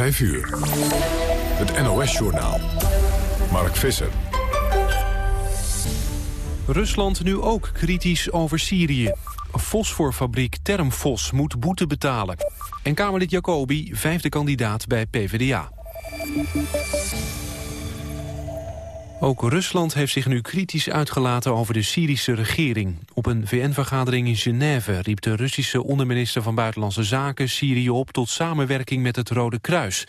5 uur. Het NOS-journaal. Mark Visser. Rusland nu ook kritisch over Syrië. Fosforfabriek Termfos moet boete betalen. En Kamerlid Jacobi, vijfde kandidaat bij PvdA. Ook Rusland heeft zich nu kritisch uitgelaten over de Syrische regering. Op een VN-vergadering in Genève riep de Russische onderminister van Buitenlandse Zaken Syrië op tot samenwerking met het Rode Kruis.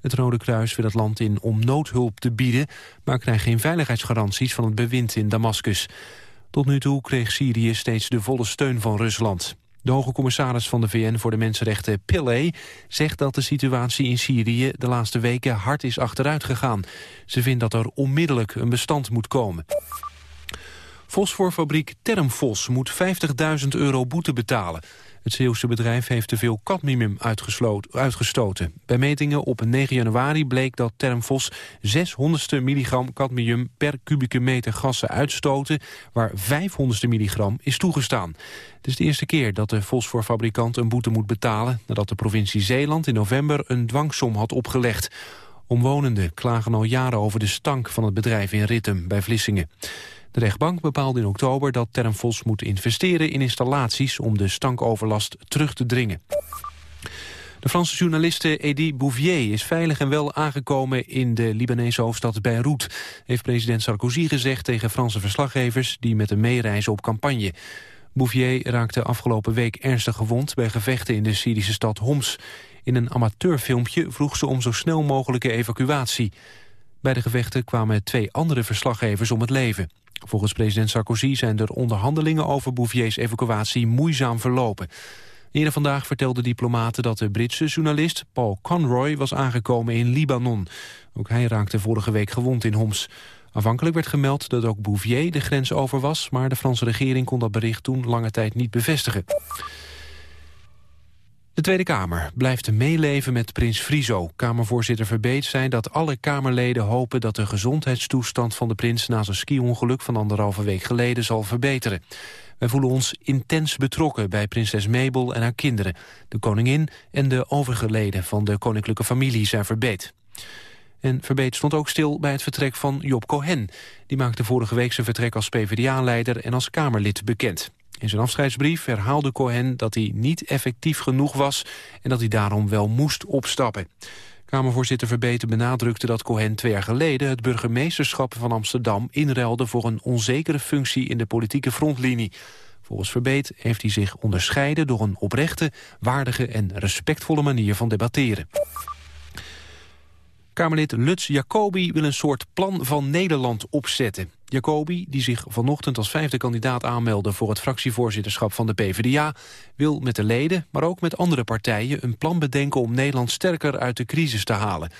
Het Rode Kruis wil het land in om noodhulp te bieden, maar krijgt geen veiligheidsgaranties van het bewind in Damascus. Tot nu toe kreeg Syrië steeds de volle steun van Rusland. De hoge commissaris van de VN voor de Mensenrechten, Pillay, zegt dat de situatie in Syrië de laatste weken hard is achteruit gegaan. Ze vindt dat er onmiddellijk een bestand moet komen. Fosforfabriek Termfos moet 50.000 euro boete betalen. Het Zeeuwse bedrijf heeft te veel cadmium uitgestoten. Bij metingen op 9 januari bleek dat Termfos 600ste milligram cadmium per kubieke meter gassen uitstoten, waar 500ste milligram is toegestaan. Het is de eerste keer dat de fosforfabrikant een boete moet betalen, nadat de provincie Zeeland in november een dwangsom had opgelegd. Omwonenden klagen al jaren over de stank van het bedrijf in Rittem bij Vlissingen. De rechtbank bepaalde in oktober dat Termfos moet investeren in installaties om de stankoverlast terug te dringen. De Franse journaliste Edith Bouvier is veilig en wel aangekomen in de Libanese hoofdstad Beirut, heeft president Sarkozy gezegd tegen Franse verslaggevers die met hem meereizen op campagne. Bouvier raakte afgelopen week ernstig gewond bij gevechten in de Syrische stad Homs. In een amateurfilmpje vroeg ze om zo snel mogelijke evacuatie. Bij de gevechten kwamen twee andere verslaggevers om het leven. Volgens president Sarkozy zijn er onderhandelingen over Bouviers evacuatie moeizaam verlopen. Eerder vandaag vertelde diplomaten dat de Britse journalist Paul Conroy was aangekomen in Libanon. Ook hij raakte vorige week gewond in Homs. Aanvankelijk werd gemeld dat ook Bouvier de grens over was... maar de Franse regering kon dat bericht toen lange tijd niet bevestigen. De Tweede Kamer blijft meeleven met prins Friso. Kamervoorzitter Verbeet zei dat alle Kamerleden hopen... dat de gezondheidstoestand van de prins na zijn ski-ongeluk... van anderhalve week geleden zal verbeteren. Wij voelen ons intens betrokken bij prinses Mabel en haar kinderen... de koningin en de overige leden van de koninklijke familie, zijn Verbeet. En Verbeet stond ook stil bij het vertrek van Job Cohen. Die maakte vorige week zijn vertrek als PvdA-leider en als Kamerlid bekend. In zijn afscheidsbrief herhaalde Cohen dat hij niet effectief genoeg was... en dat hij daarom wel moest opstappen. Kamervoorzitter Verbeten benadrukte dat Cohen twee jaar geleden... het burgemeesterschap van Amsterdam inruilde voor een onzekere functie in de politieke frontlinie. Volgens Verbeet heeft hij zich onderscheiden door een oprechte, waardige en respectvolle manier van debatteren. Kamerlid Lutz Jacobi wil een soort plan van Nederland opzetten. Jacobi, die zich vanochtend als vijfde kandidaat aanmeldde... voor het fractievoorzitterschap van de PvdA... wil met de leden, maar ook met andere partijen... een plan bedenken om Nederland sterker uit de crisis te halen.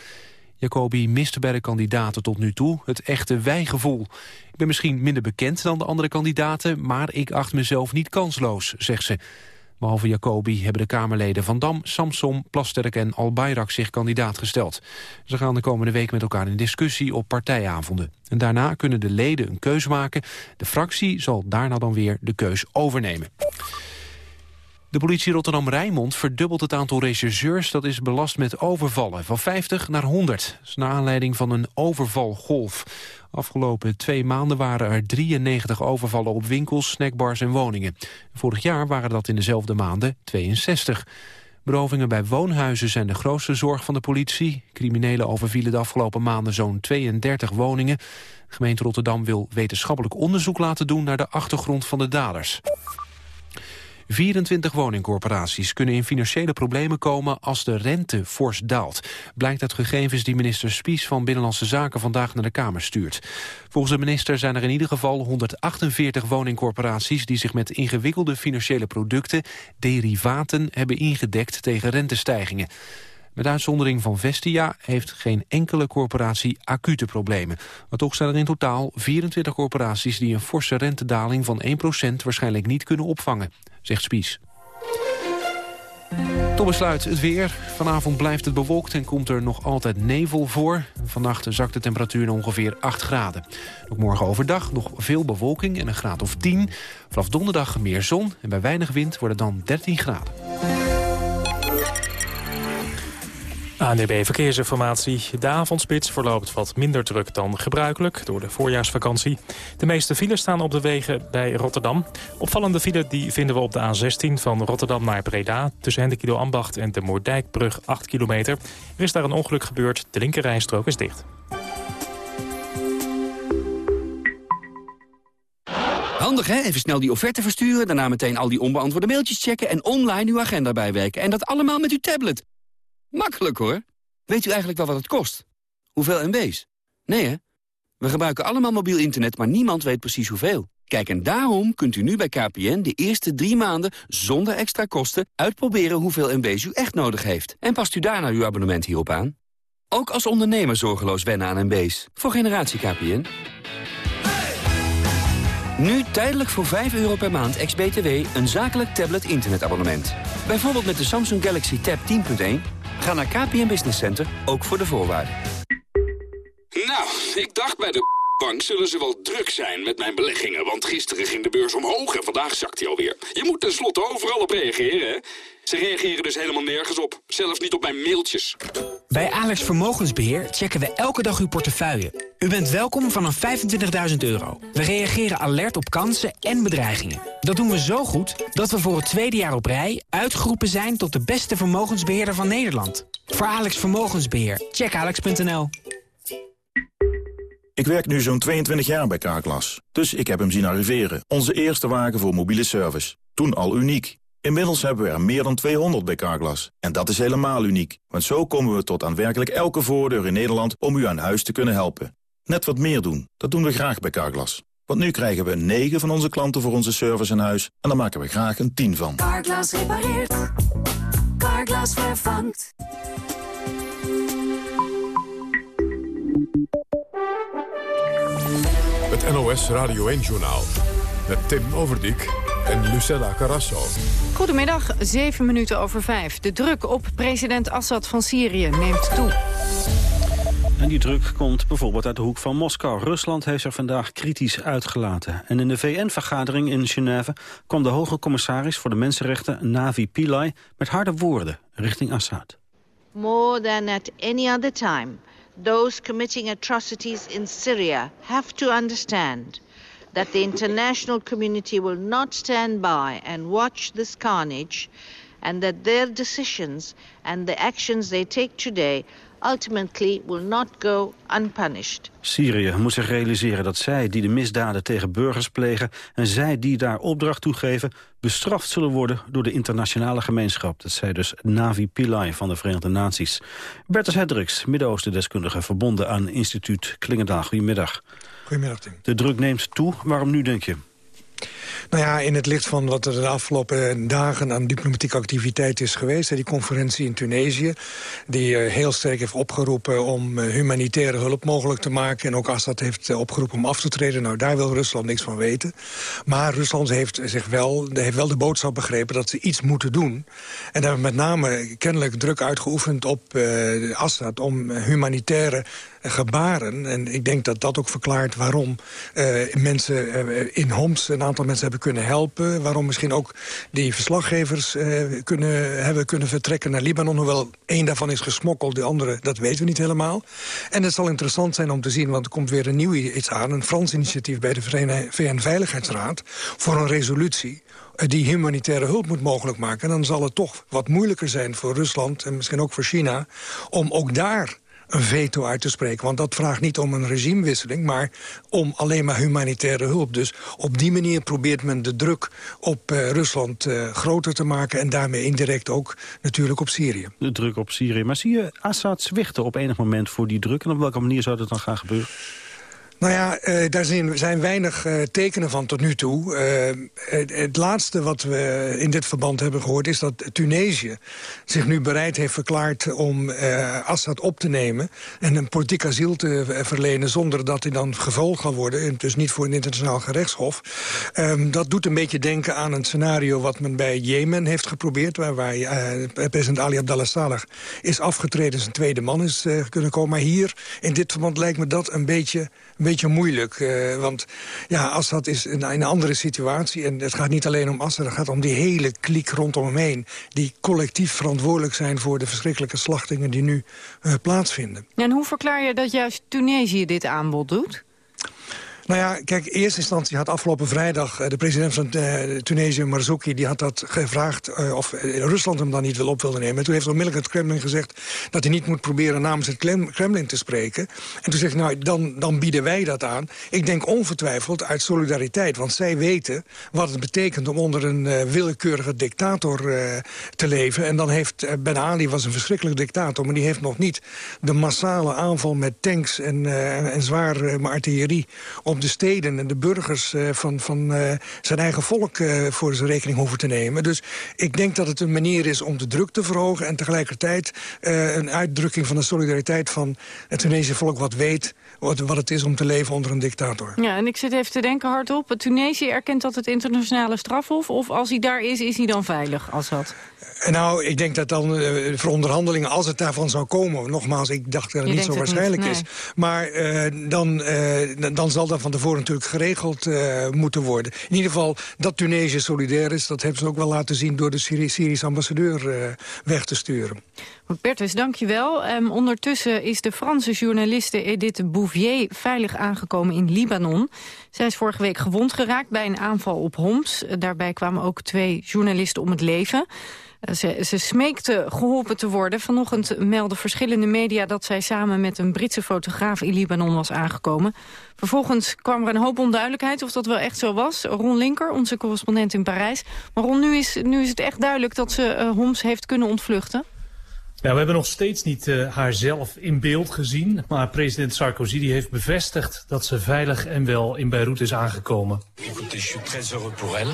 Jacobi miste bij de kandidaten tot nu toe het echte wijgevoel. Ik ben misschien minder bekend dan de andere kandidaten... maar ik acht mezelf niet kansloos, zegt ze. Behalve Jacobi hebben de Kamerleden Van Dam, Samsom, Plasterk en Albayrak zich kandidaat gesteld. Ze gaan de komende week met elkaar in discussie op partijavonden. En daarna kunnen de leden een keus maken. De fractie zal daarna dan weer de keus overnemen. De politie Rotterdam-Rijnmond verdubbelt het aantal rechercheurs... dat is belast met overvallen, van 50 naar 100. Dat is naar aanleiding van een overvalgolf. Afgelopen twee maanden waren er 93 overvallen op winkels, snackbars en woningen. Vorig jaar waren dat in dezelfde maanden 62. Berovingen bij woonhuizen zijn de grootste zorg van de politie. Criminelen overvielen de afgelopen maanden zo'n 32 woningen. Gemeente Rotterdam wil wetenschappelijk onderzoek laten doen... naar de achtergrond van de daders. 24 woningcorporaties kunnen in financiële problemen komen als de rente fors daalt. Blijkt uit gegevens die minister Spies van Binnenlandse Zaken vandaag naar de Kamer stuurt. Volgens de minister zijn er in ieder geval 148 woningcorporaties die zich met ingewikkelde financiële producten, derivaten, hebben ingedekt tegen rentestijgingen. Met uitzondering van Vestia heeft geen enkele corporatie acute problemen. Maar toch zijn er in totaal 24 corporaties die een forse rentedaling van 1% waarschijnlijk niet kunnen opvangen, zegt Spies. Tot besluit het weer. Vanavond blijft het bewolkt en komt er nog altijd nevel voor. Vannacht zakt de temperatuur naar ongeveer 8 graden. Ook morgen overdag nog veel bewolking en een graad of 10. Vanaf donderdag meer zon en bij weinig wind wordt het dan 13 graden. ANDB Verkeersinformatie. De avondspits verloopt wat minder druk dan gebruikelijk door de voorjaarsvakantie. De meeste files staan op de wegen bij Rotterdam. Opvallende file die vinden we op de A16 van Rotterdam naar Breda... tussen Hendekido Ambacht en de Moerdijkbrug 8 kilometer. Er is daar een ongeluk gebeurd, de linkerrijstrook is dicht. Handig hè? Even snel die offerte versturen, daarna meteen al die onbeantwoorde mailtjes checken... en online uw agenda bijwerken. En dat allemaal met uw tablet. Makkelijk hoor. Weet u eigenlijk wel wat het kost? Hoeveel MB's? Nee hè? We gebruiken allemaal mobiel internet, maar niemand weet precies hoeveel. Kijk, en daarom kunt u nu bij KPN de eerste drie maanden zonder extra kosten uitproberen hoeveel MB's u echt nodig heeft. En past u daarna uw abonnement hierop aan? Ook als ondernemer zorgeloos wennen aan MB's. Voor generatie KPN. Nu tijdelijk voor 5 euro per maand ex-BTW een zakelijk tablet internetabonnement. Bijvoorbeeld met de Samsung Galaxy Tab 10.1. Ga naar KPN Business Center, ook voor de voorwaarden. Nou, ik dacht bij de bank zullen ze wel druk zijn met mijn beleggingen. Want gisteren ging de beurs omhoog en vandaag zakt hij alweer. Je moet tenslotte overal op reageren, hè? Ze reageren dus helemaal nergens op. Zelfs niet op mijn mailtjes. Bij Alex Vermogensbeheer checken we elke dag uw portefeuille. U bent welkom vanaf 25.000 euro. We reageren alert op kansen en bedreigingen. Dat doen we zo goed dat we voor het tweede jaar op rij... uitgeroepen zijn tot de beste vermogensbeheerder van Nederland. Voor Alex Vermogensbeheer, check alex.nl. Ik werk nu zo'n 22 jaar bij Carglass, dus ik heb hem zien arriveren. Onze eerste wagen voor mobiele service. Toen al uniek. Inmiddels hebben we er meer dan 200 bij Carglass. En dat is helemaal uniek, want zo komen we tot aan werkelijk elke voordeur in Nederland om u aan huis te kunnen helpen. Net wat meer doen, dat doen we graag bij Carglass. Want nu krijgen we 9 van onze klanten voor onze service aan huis en daar maken we graag een 10 van. Carglass repareert. Carglass vervangt. Het NOS Radio 1-journaal. Met Tim Overdijk en Lucella Carrasso. Goedemiddag, zeven minuten over vijf. De druk op president Assad van Syrië neemt toe. En die druk komt bijvoorbeeld uit de hoek van Moskou. Rusland heeft zich vandaag kritisch uitgelaten. En in de VN-vergadering in Genève kwam de hoge commissaris voor de mensenrechten Navi Pillay met harde woorden richting Assad. More than at any other time, those committing atrocities in Syria have to understand that the international community will not stand by and watch this carnage and that their decisions and the actions they take today ultimately will not go unpunished. Syrië moet zich realiseren dat zij die de misdaden tegen burgers plegen... en zij die daar opdracht toegeven... bestraft zullen worden door de internationale gemeenschap. Dat zei dus Navi Pillay van de Verenigde Naties. Bertus Hendricks, Midden-Oosten-deskundige... verbonden aan instituut Klingendaal. Goedemiddag. Goedemiddag, Tim. De druk neemt toe. Waarom nu, denk je? Nou ja, in het licht van wat er de afgelopen dagen aan diplomatieke activiteit is geweest... die conferentie in Tunesië, die eh, heel sterk heeft opgeroepen... om eh, humanitaire hulp mogelijk te maken. En ook Assad heeft eh, opgeroepen om af te treden. Nou, daar wil Rusland niks van weten. Maar Rusland heeft, zich wel, heeft wel de boodschap begrepen dat ze iets moeten doen. En daar hebben met name kennelijk druk uitgeoefend op Assad... om humanitaire gebaren. En ik denk dat dat ook verklaart waarom uh, mensen uh, in Homs een aantal mensen hebben kunnen helpen. Waarom misschien ook die verslaggevers kunnen, hebben kunnen vertrekken naar Libanon. Hoewel één daarvan is gesmokkeld, de andere, dat weten we niet helemaal. En het zal interessant zijn om te zien, want er komt weer een nieuw iets aan. Een Frans initiatief bij de VN-veiligheidsraad voor een resolutie die humanitaire hulp moet mogelijk maken. En dan zal het toch wat moeilijker zijn voor Rusland en misschien ook voor China... om ook daar een veto uit te spreken. Want dat vraagt niet om een regimewisseling, maar om alleen maar humanitaire hulp. Dus op die manier probeert men de druk op uh, Rusland uh, groter te maken... en daarmee indirect ook natuurlijk op Syrië. De druk op Syrië. Maar zie je Assad zwichten op enig moment voor die druk? En op welke manier zou dat dan gaan gebeuren? Nou ja, uh, daar zijn, weinig uh, tekenen van tot nu toe. Uh, het, laatste wat we in dit verband hebben gehoord... is dat Tunesië zich nu bereid heeft verklaard om Assad op te nemen... en een politiek asiel te verlenen zonder dat hij dan gevolgd kan worden. Dus niet voor een internationaal gerechtshof. Um, dat doet een beetje denken aan een scenario wat men bij Jemen heeft geprobeerd... waar, waar president Ali Abdallah Saleh is afgetreden, zijn tweede man is kunnen komen. Maar hier, in dit verband, lijkt me dat een beetje... Beetje moeilijk. Uh, want ja, Assad is in, een andere situatie. En het gaat niet alleen om Assad, het gaat om die hele kliek rondom hem heen. Die collectief verantwoordelijk zijn voor de verschrikkelijke slachtingen die nu uh, plaatsvinden. En hoe verklaar je dat juist Tunesië dit aanbod doet? Nou ja, kijk, in eerste instantie had afgelopen vrijdag... Eh, de president van uh, Tunesië, Marzouki, die had dat gevraagd... Uh, of Rusland hem dan niet wil op wilde nemen. En toen heeft onmiddellijk het Kremlin gezegd... dat hij niet moet proberen namens het Kremlin te spreken. En toen zegt hij, nou, dan, dan bieden wij dat aan. Ik denk ongetwijfeld uit solidariteit. Want zij weten wat het betekent om onder een willekeurige dictator te leven. En dan heeft Ben Ali was een verschrikkelijk dictator... maar die heeft nog niet de massale aanval met tanks en, en zware artillerie... op de steden en de burgers uh, van, van uh, zijn eigen volk uh, voor zijn rekening hoeven te nemen. Dus ik denk dat het een manier is om de druk te verhogen... en tegelijkertijd een uitdrukking van de solidariteit van het Tunesische volk... wat weet wat, het is om te leven onder een dictator. Ja, en ik zit even te denken hardop. Tunesië erkent dat het internationale strafhof... of als hij daar is, is hij dan veilig, Assad? Nou, ik denk dat dan uh, voor onderhandelingen, als het daarvan zou komen... nogmaals, ik dacht dat het niet zo waarschijnlijk is. Maar uh, dan, uh, dan zal dat van tevoren natuurlijk geregeld moeten worden. In ieder geval, dat Tunesië solidair is... dat hebben ze ook wel laten zien door de Syri Syrische ambassadeur weg te sturen. Bertus, dank je wel. Um, ondertussen is de Franse journaliste Edith Bouvier veilig aangekomen in Libanon. Zij is vorige week gewond geraakt bij een aanval op Homs. Daarbij kwamen ook twee journalisten om het leven. Eh, ze, ze smeekte geholpen te worden. Vanochtend melden verschillende media dat zij samen met een Britse fotograaf in Libanon was aangekomen. Vervolgens kwam er een hoop onduidelijkheid of dat wel echt zo was. Ron Linker, onze correspondent in Parijs. Maar Ron, nu is, nu is het echt duidelijk dat ze uh, Homs heeft kunnen ontvluchten. Ja, we hebben nog steeds niet uh, haar zelf in beeld gezien. Maar president Sarkozy die heeft bevestigd dat ze veilig en wel in Beirut is aangekomen. Écoutez, je suis très heureux pour elle.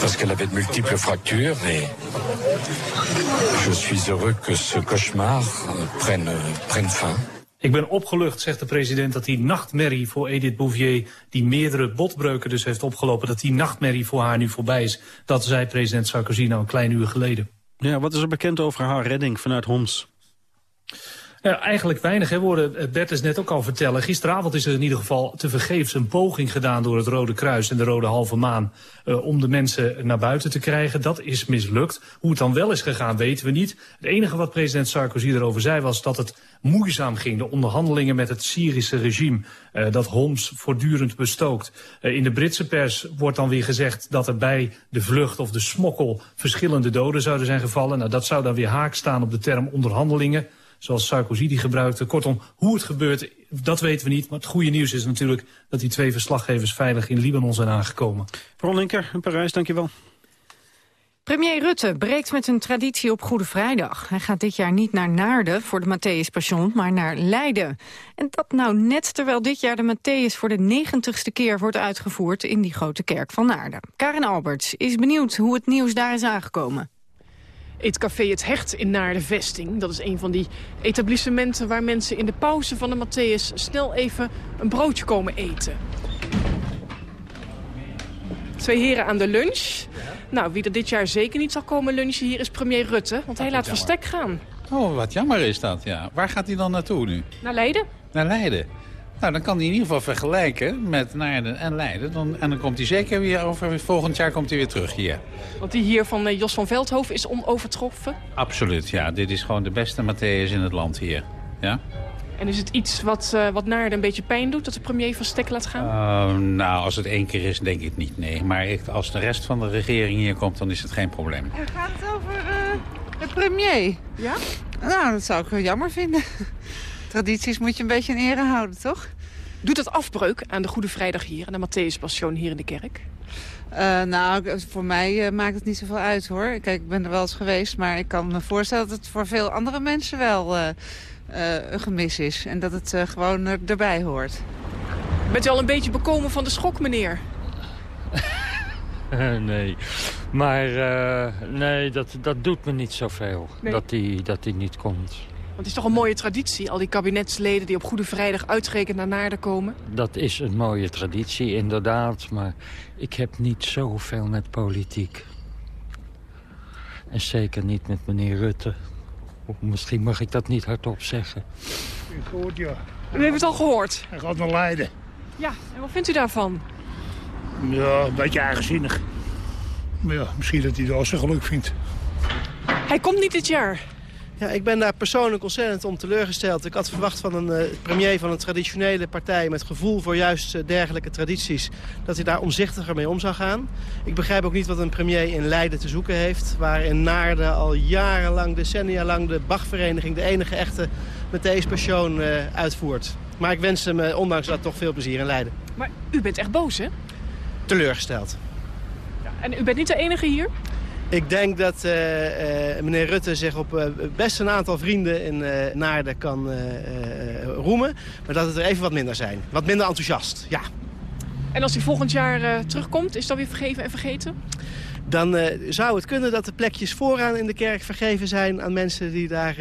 Parce qu'elle avait de multiples fractures. Et je suis heureux que ce cauchemar euh, prenne, euh, prenne fin. Ik ben opgelucht, zegt de president, dat die nachtmerrie voor Edith Bouvier... die meerdere botbreuken dus heeft opgelopen... dat die nachtmerrie voor haar nu voorbij is. Dat zei president Sarkozy nou een klein uur geleden. Ja, wat is er bekend over haar redding vanuit Homs? Ja, eigenlijk weinig. Hè. We hoorden Bertus net ook al vertellen. Gisteravond is er in ieder geval tevergeefs een poging gedaan door het Rode Kruis en de Rode Halve Maan uh, om de mensen naar buiten te krijgen. Dat is mislukt. Hoe het dan wel is gegaan weten we niet. Het enige wat president Sarkozy erover zei was dat het moeizaam ging. De onderhandelingen met het Syrische regime uh, dat Homs voortdurend bestookt. In de Britse pers wordt dan weer gezegd dat er bij de vlucht of de smokkel verschillende doden zouden zijn gevallen. Nou, dat zou dan weer haak staan op de term onderhandelingen zoals Sarkozy die gebruikte. Kortom, hoe het gebeurt, dat weten we niet. Maar het goede nieuws is natuurlijk dat die twee verslaggevers veilig in Libanon zijn aangekomen. Ron Linker in Parijs, dankjewel. Premier Rutte breekt met een traditie op Goede Vrijdag. Hij gaat dit jaar niet naar Naarden voor de Matthäus Passion, maar naar Leiden. En dat nou net terwijl dit jaar de Matthäus voor de negentigste keer wordt uitgevoerd in die grote kerk van Naarden. Karin Alberts is benieuwd hoe het nieuws daar is aangekomen. Het café Het Hecht in Naar de Vesting. Dat is een van die etablissementen waar mensen in de pauze van de Matthäus snel even een broodje komen eten. Twee heren aan de lunch. Nou, wie er dit jaar zeker niet zal komen lunchen hier is premier Rutte, want hij laat verstek gaan. Oh, wat jammer is dat, ja. Waar gaat hij dan naartoe nu? Naar Leiden. Naar Leiden. Nou, dan kan hij in ieder geval vergelijken met Naarden en Leiden. Dan, en dan komt hij zeker weer over, volgend jaar komt hij weer terug hier. Want die hier van eh, Jos van Veldhoven is onovertroffen? Absoluut, ja. Dit is gewoon de beste Matthäus in het land hier. Ja? En is het iets wat, uh, wat Naarden een beetje pijn doet, dat de premier van stek laat gaan? Uh, nou, als het één keer is, denk ik niet, nee. Maar ik, als de rest van de regering hier komt, dan is het geen probleem. Het gaat het over uh, de premier. Ja? Nou, dat zou ik wel jammer vinden. Tradities moet je een beetje in ere houden, toch? Doet dat afbreuk aan de Goede Vrijdag hier, aan de Matthäus Passion hier in de kerk? Uh, nou, voor mij uh, maakt het niet zoveel uit hoor. Kijk, ik ben er wel eens geweest, maar ik kan me voorstellen dat het voor veel andere mensen wel uh, een gemis is. En dat het gewoon erbij hoort. Bent u al een beetje bekomen van de schok, meneer? nee, maar nee, dat, dat doet me niet zoveel nee. dat hij dat die niet komt. Want het is toch een mooie traditie, al die kabinetsleden die op Goede Vrijdag uitgerekend naar Naarden komen? Dat is een mooie traditie, inderdaad. Maar ik heb niet zoveel met politiek. En zeker niet met meneer Rutte. Misschien mag ik dat niet hardop zeggen. Goed, ja. U heeft het al gehoord? Hij gaat naar Leiden. Ja, en wat vindt u daarvan? Ja, een beetje eigenzinnig. Maar ja, misschien dat hij daar zijn geluk vindt. Hij komt niet dit jaar. Ja, ik ben daar persoonlijk ontzettend om teleurgesteld. Ik had verwacht van een uh, premier van een traditionele partij... met gevoel voor juist uh, dergelijke tradities... dat hij daar omzichtiger mee om zou gaan. Ik begrijp ook niet wat een premier in Leiden te zoeken heeft... waar in Naarden al jarenlang, decennia lang... de Bachvereniging de enige echte Matthäus-persoon uh, uitvoert. Maar ik wens hem ondanks dat toch veel plezier in Leiden. Maar u bent echt boos, hè? Teleurgesteld. Ja, en u bent niet de enige hier? Ik denk dat uh, uh, meneer Rutte zich op uh, best een aantal vrienden in Naarden kan roemen. Maar dat het er even wat minder zijn. Wat minder enthousiast, ja. En als hij volgend jaar terugkomt, is dat weer vergeven en vergeten? Dan zou het kunnen dat de plekjes vooraan in de kerk vergeven zijn... aan mensen die daar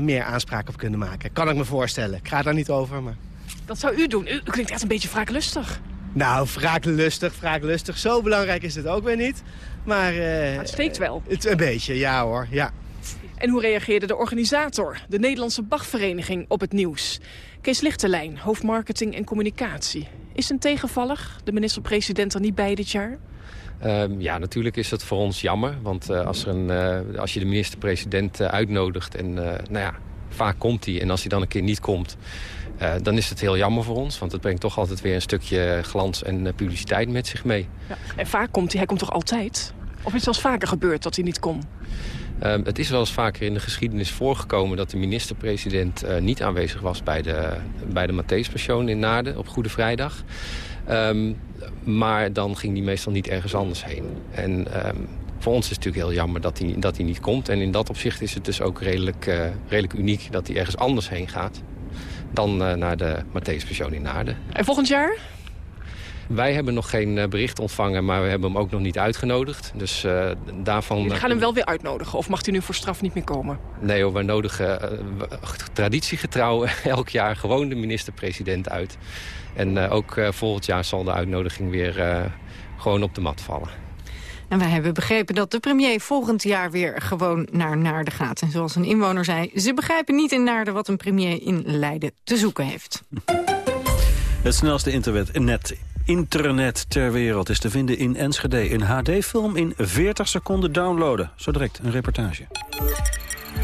meer aanspraak op kunnen maken. Kan ik me voorstellen. Ik ga daar niet over, maar... Dat zou u doen. U, u klinkt echt een beetje wraaklustig. Nou, wraaklustig, wraaklustig. Zo belangrijk is het ook weer niet. Maar, uh, het steekt wel. Het, een beetje, ja hoor, ja. En hoe reageerde de organisator, de Nederlandse Bachvereniging, op het nieuws? Kees Lichterlijn, hoofdmarketing en communicatie. Is een tegenvallig, de minister-president er niet bij dit jaar? Um, ja, natuurlijk is dat voor ons jammer. Want uh, als, er een, uh, als je de minister-president uitnodigt en nou ja, vaak komt hij. En als hij dan een keer niet komt, uh, dan is het heel jammer voor ons. Want het brengt toch altijd weer een stukje glans en uh, publiciteit met zich mee. Ja. En vaak komt hij, hij komt toch altijd? Of is het wel eens vaker gebeurd dat hij niet kon? Uh, het is wel eens vaker in de geschiedenis voorgekomen... dat de minister-president uh, niet aanwezig was bij de, bij de Matthäus-persoon in Naarden op Goede Vrijdag. Um, maar dan ging hij meestal niet ergens anders heen. En um, voor ons is het natuurlijk heel jammer dat hij, dat hij niet komt. En in dat opzicht is het dus ook redelijk, redelijk uniek dat hij ergens anders heen gaat dan uh, naar de Matthäus-persoon in Naarden. En volgend jaar? Wij hebben nog geen uh, bericht ontvangen, maar we hebben hem ook nog niet uitgenodigd. Dus uh, daarvan... Jullie gaan hem wel weer uitnodigen, of mag hij nu voor straf niet meer komen? Nee hoor, wij nodigen traditiegetrouw elk jaar gewoon de minister-president uit. En ook volgend jaar zal de uitnodiging weer gewoon op de mat vallen. En wij hebben begrepen dat de premier volgend jaar weer gewoon naar Naarden gaat. En zoals een inwoner zei, ze begrijpen niet in Naarden wat een premier in Leiden te zoeken heeft. Het snelste internet, net internet ter wereld is te vinden in Enschede. Een HD-film in 40 seconden downloaden. Zo direct een reportage.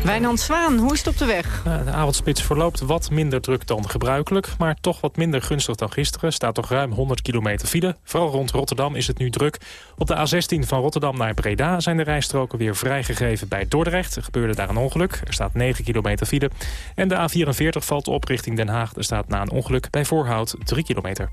Wijnand Zwaan, hoe is het op de weg? De avondspits verloopt wat minder druk dan gebruikelijk... maar toch wat minder gunstig dan gisteren. Staat toch ruim 100 kilometer file. Vooral rond Rotterdam is het nu druk. Op de A16 van Rotterdam naar Breda zijn de rijstroken weer vrijgegeven bij Dordrecht. Er gebeurde daar een ongeluk. Er staat 9 kilometer file. En de A44 valt op richting Den Haag. Er staat na een ongeluk bij Voorhout 3 kilometer.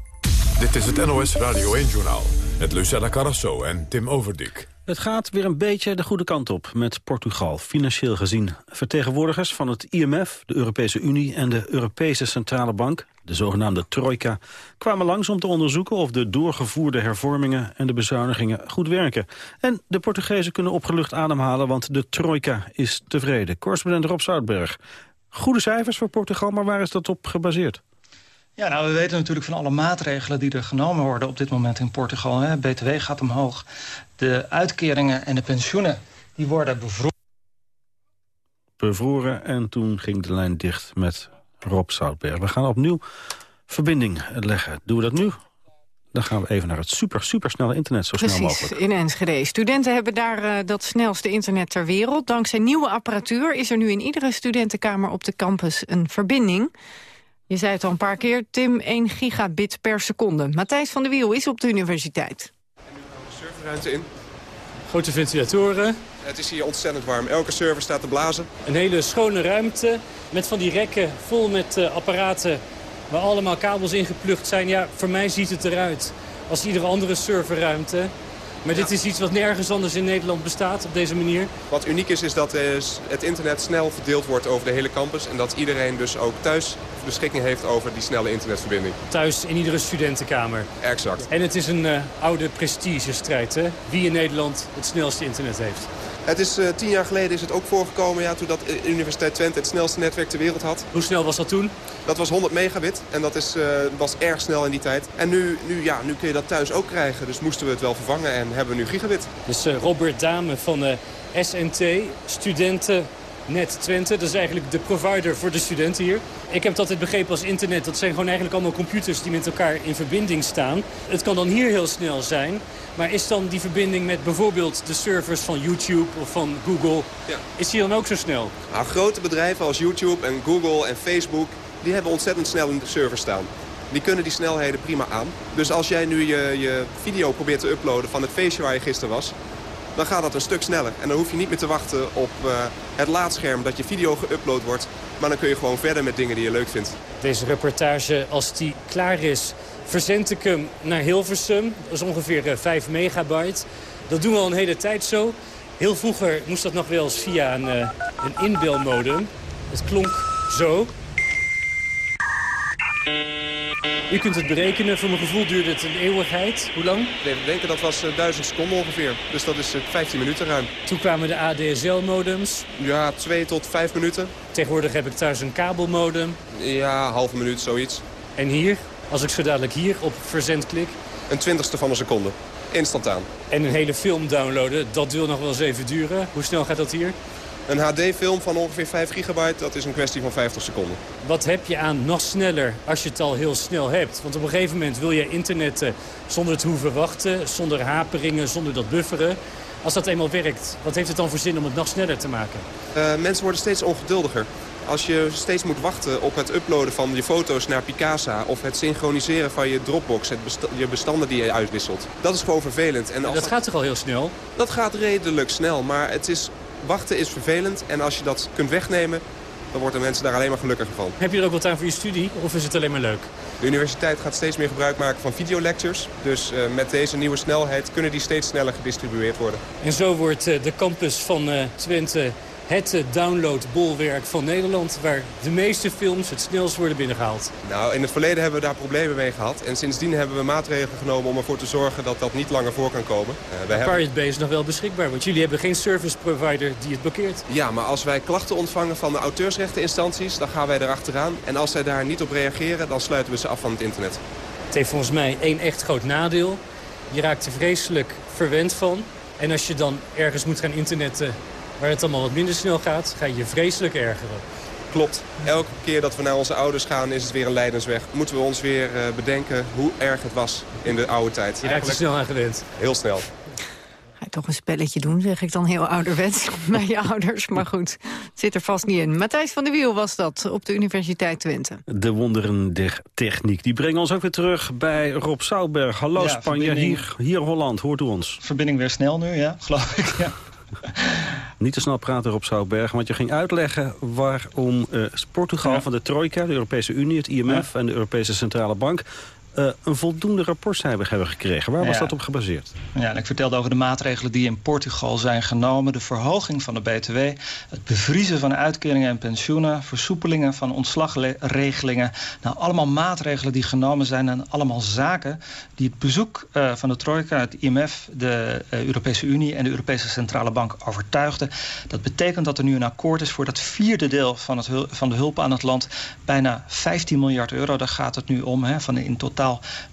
Dit is het NOS Radio 1-journaal. Met Lucella Carrasso en Tim Overdik. Het gaat weer een beetje de goede kant op met Portugal, financieel gezien. Vertegenwoordigers van het IMF, de Europese Unie en de Europese Centrale Bank, de zogenaamde Trojka, kwamen langs om te onderzoeken of de doorgevoerde hervormingen en de bezuinigingen goed werken. En de Portugezen kunnen opgelucht ademhalen, want de Trojka is tevreden. Correspondent Rob Zoutberg. Goede cijfers voor Portugal, maar waar is dat op gebaseerd? Ja, nou, we weten natuurlijk van alle maatregelen die er genomen worden op dit moment in Portugal. Hè. BTW gaat omhoog. De uitkeringen en de pensioenen die worden bevroren. Bevroren en toen ging de lijn dicht met Rob Zoutberg. We gaan opnieuw verbinding leggen. Doen we dat nu? Dan gaan we even naar het super, supersnelle internet zo Precies, snel mogelijk. in Enschede. Studenten hebben daar uh, dat snelste internet ter wereld. Dankzij nieuwe apparatuur is er nu in iedere studentenkamer op de campus een verbinding. Je zei het al een paar keer, Tim, 1 gigabit per seconde. Matthijs van der Wiel is op de universiteit. En nu gaan we de serverruimte in. Grote ventilatoren. Het is hier ontzettend warm. Elke server staat te blazen. Een hele schone ruimte met van die rekken vol met uh, apparaten... waar allemaal kabels in geplucht zijn. Ja, voor mij ziet het eruit als iedere andere serverruimte. Maar dit is iets wat nergens anders in Nederland bestaat op deze manier. Wat uniek is, is dat het internet snel verdeeld wordt over de hele campus. En dat iedereen dus ook thuis beschikking heeft over die snelle internetverbinding. Thuis in iedere studentenkamer. Exact. En het is een uh, oude prestigestrijd, hè? Wie in Nederland het snelste internet heeft. Het is uh, tien jaar geleden is het ook voorgekomen ja, toen dat de Universiteit Twente het snelste netwerk ter wereld had. Hoe snel was dat toen? Dat was 100 megabit en dat is, uh, was erg snel in die tijd. En nu, nu, ja, nu kun je dat thuis ook krijgen, dus moesten we het wel vervangen en hebben we nu gigabit. Dus Robert Dame van SNT, studenten Net Twente. Dat is eigenlijk de provider voor de studenten hier. Ik heb het altijd begrepen als internet. Dat zijn gewoon eigenlijk allemaal computers die met elkaar in verbinding staan. Het kan dan hier heel snel zijn. Maar is dan die verbinding met bijvoorbeeld de servers van YouTube of van Google... Ja. is die dan ook zo snel? Nou, grote bedrijven als YouTube en Google en Facebook... die hebben ontzettend snel in de server staan. Die kunnen die snelheden prima aan. Dus als jij nu je, je video probeert te uploaden van het feestje waar je gisteren was... dan gaat dat een stuk sneller. En dan hoef je niet meer te wachten op uh, het laadscherm dat je video geüpload wordt. Maar dan kun je gewoon verder met dingen die je leuk vindt. Deze reportage, als die klaar is, verzend ik hem naar Hilversum. Dat is ongeveer uh, 5 megabyte. Dat doen we al een hele tijd zo. Heel vroeger moest dat nog wel eens via een, uh, een inbelmodem. Het klonk zo. U kunt het berekenen. Voor mijn gevoel duurde het een eeuwigheid. Hoe lang? Nee, we denken dat was uh, 1000 seconden ongeveer. Dus dat is uh, 15 minuten ruim. Toen kwamen de ADSL-modems. Ja, 2 tot 5 minuten. Tegenwoordig heb ik thuis een kabelmodem. Ja, halve minuut, zoiets. En hier, als ik zo dadelijk hier op verzend klik... Een twintigste van een seconde. Instantaan. En een hele film downloaden, dat wil nog wel eens even duren. Hoe snel gaat dat hier? Een HD-film van ongeveer 5 gigabyte, dat is een kwestie van 50 seconden. Wat heb je aan nog sneller als je het al heel snel hebt? Want op een gegeven moment wil je internetten zonder te hoeven wachten, zonder haperingen, zonder dat bufferen. Als dat eenmaal werkt, wat heeft het dan voor zin om het nog sneller te maken? Uh, mensen worden steeds ongeduldiger. Als je steeds moet wachten op het uploaden van je foto's naar Picasa... of het synchroniseren van je Dropbox, het besta je bestanden die je uitwisselt. Dat is gewoon vervelend. En als dat gaat toch al heel snel? Dat gaat redelijk snel, maar het is wachten is vervelend. En als je dat kunt wegnemen, dan worden mensen daar alleen maar gelukkiger van. Heb je er ook wat aan voor je studie of is het alleen maar leuk? De universiteit gaat steeds meer gebruik maken van videolectures. Dus uh, met deze nieuwe snelheid kunnen die steeds sneller gedistribueerd worden. En zo wordt uh, de campus van uh, Twente het downloadbolwerk van Nederland... waar de meeste films het snelst worden binnengehaald. Nou, in het verleden hebben we daar problemen mee gehad. En sindsdien hebben we maatregelen genomen om ervoor te zorgen dat dat niet langer voor kan komen. Uh, wij Pirate hebben... Bay is nog wel beschikbaar, want jullie hebben geen service provider die het blokkeert. Ja, maar als wij klachten ontvangen van de auteursrechteninstanties, dan gaan wij erachteraan. En als zij daar niet op reageren, dan sluiten we ze af van het internet. Het heeft volgens mij één echt groot nadeel. Je raakt er vreselijk verwend van. En als je dan ergens moet gaan internetten waar het allemaal wat minder snel gaat, ga je je vreselijk ergeren. Klopt. Elke keer dat we naar onze ouders gaan is het weer een leidensweg. Moeten we ons weer uh, bedenken hoe erg het was in de oude tijd. Je raakt er snel aan gewend. Heel snel. Ga je toch een spelletje doen, zeg ik dan heel ouderwets bij je ouders. Maar goed, het zit er vast niet in. Matthijs van der Wiel was dat op de Universiteit Twente. De wonderen der techniek. Die brengen ons ook weer terug bij Rob Souberg. Hallo ja, Spanje, hier, hier Holland, hoort u ons. Verbinding weer snel nu, ja, geloof ik. Ja. Niet te snel praten op Zoutberg, want je ging uitleggen waarom uh, Portugal ja. van de Trojka, de Europese Unie, het IMF ja. en de Europese Centrale Bank uh, een voldoende rapportcijfer hebben gekregen. Waar was ja. dat op gebaseerd? Ja, ik vertelde over de maatregelen die in Portugal zijn genomen. De verhoging van de BTW, het bevriezen van uitkeringen en pensioenen... versoepelingen van ontslagregelingen. Nou, allemaal maatregelen die genomen zijn en allemaal zaken... die het bezoek uh, van de Trojka, het IMF, de uh, Europese Unie... en de Europese Centrale Bank overtuigden. Dat betekent dat er nu een akkoord is voor dat vierde deel van, het van de hulp aan het land. Bijna 15 miljard euro, daar gaat het nu om, hè, van in totaal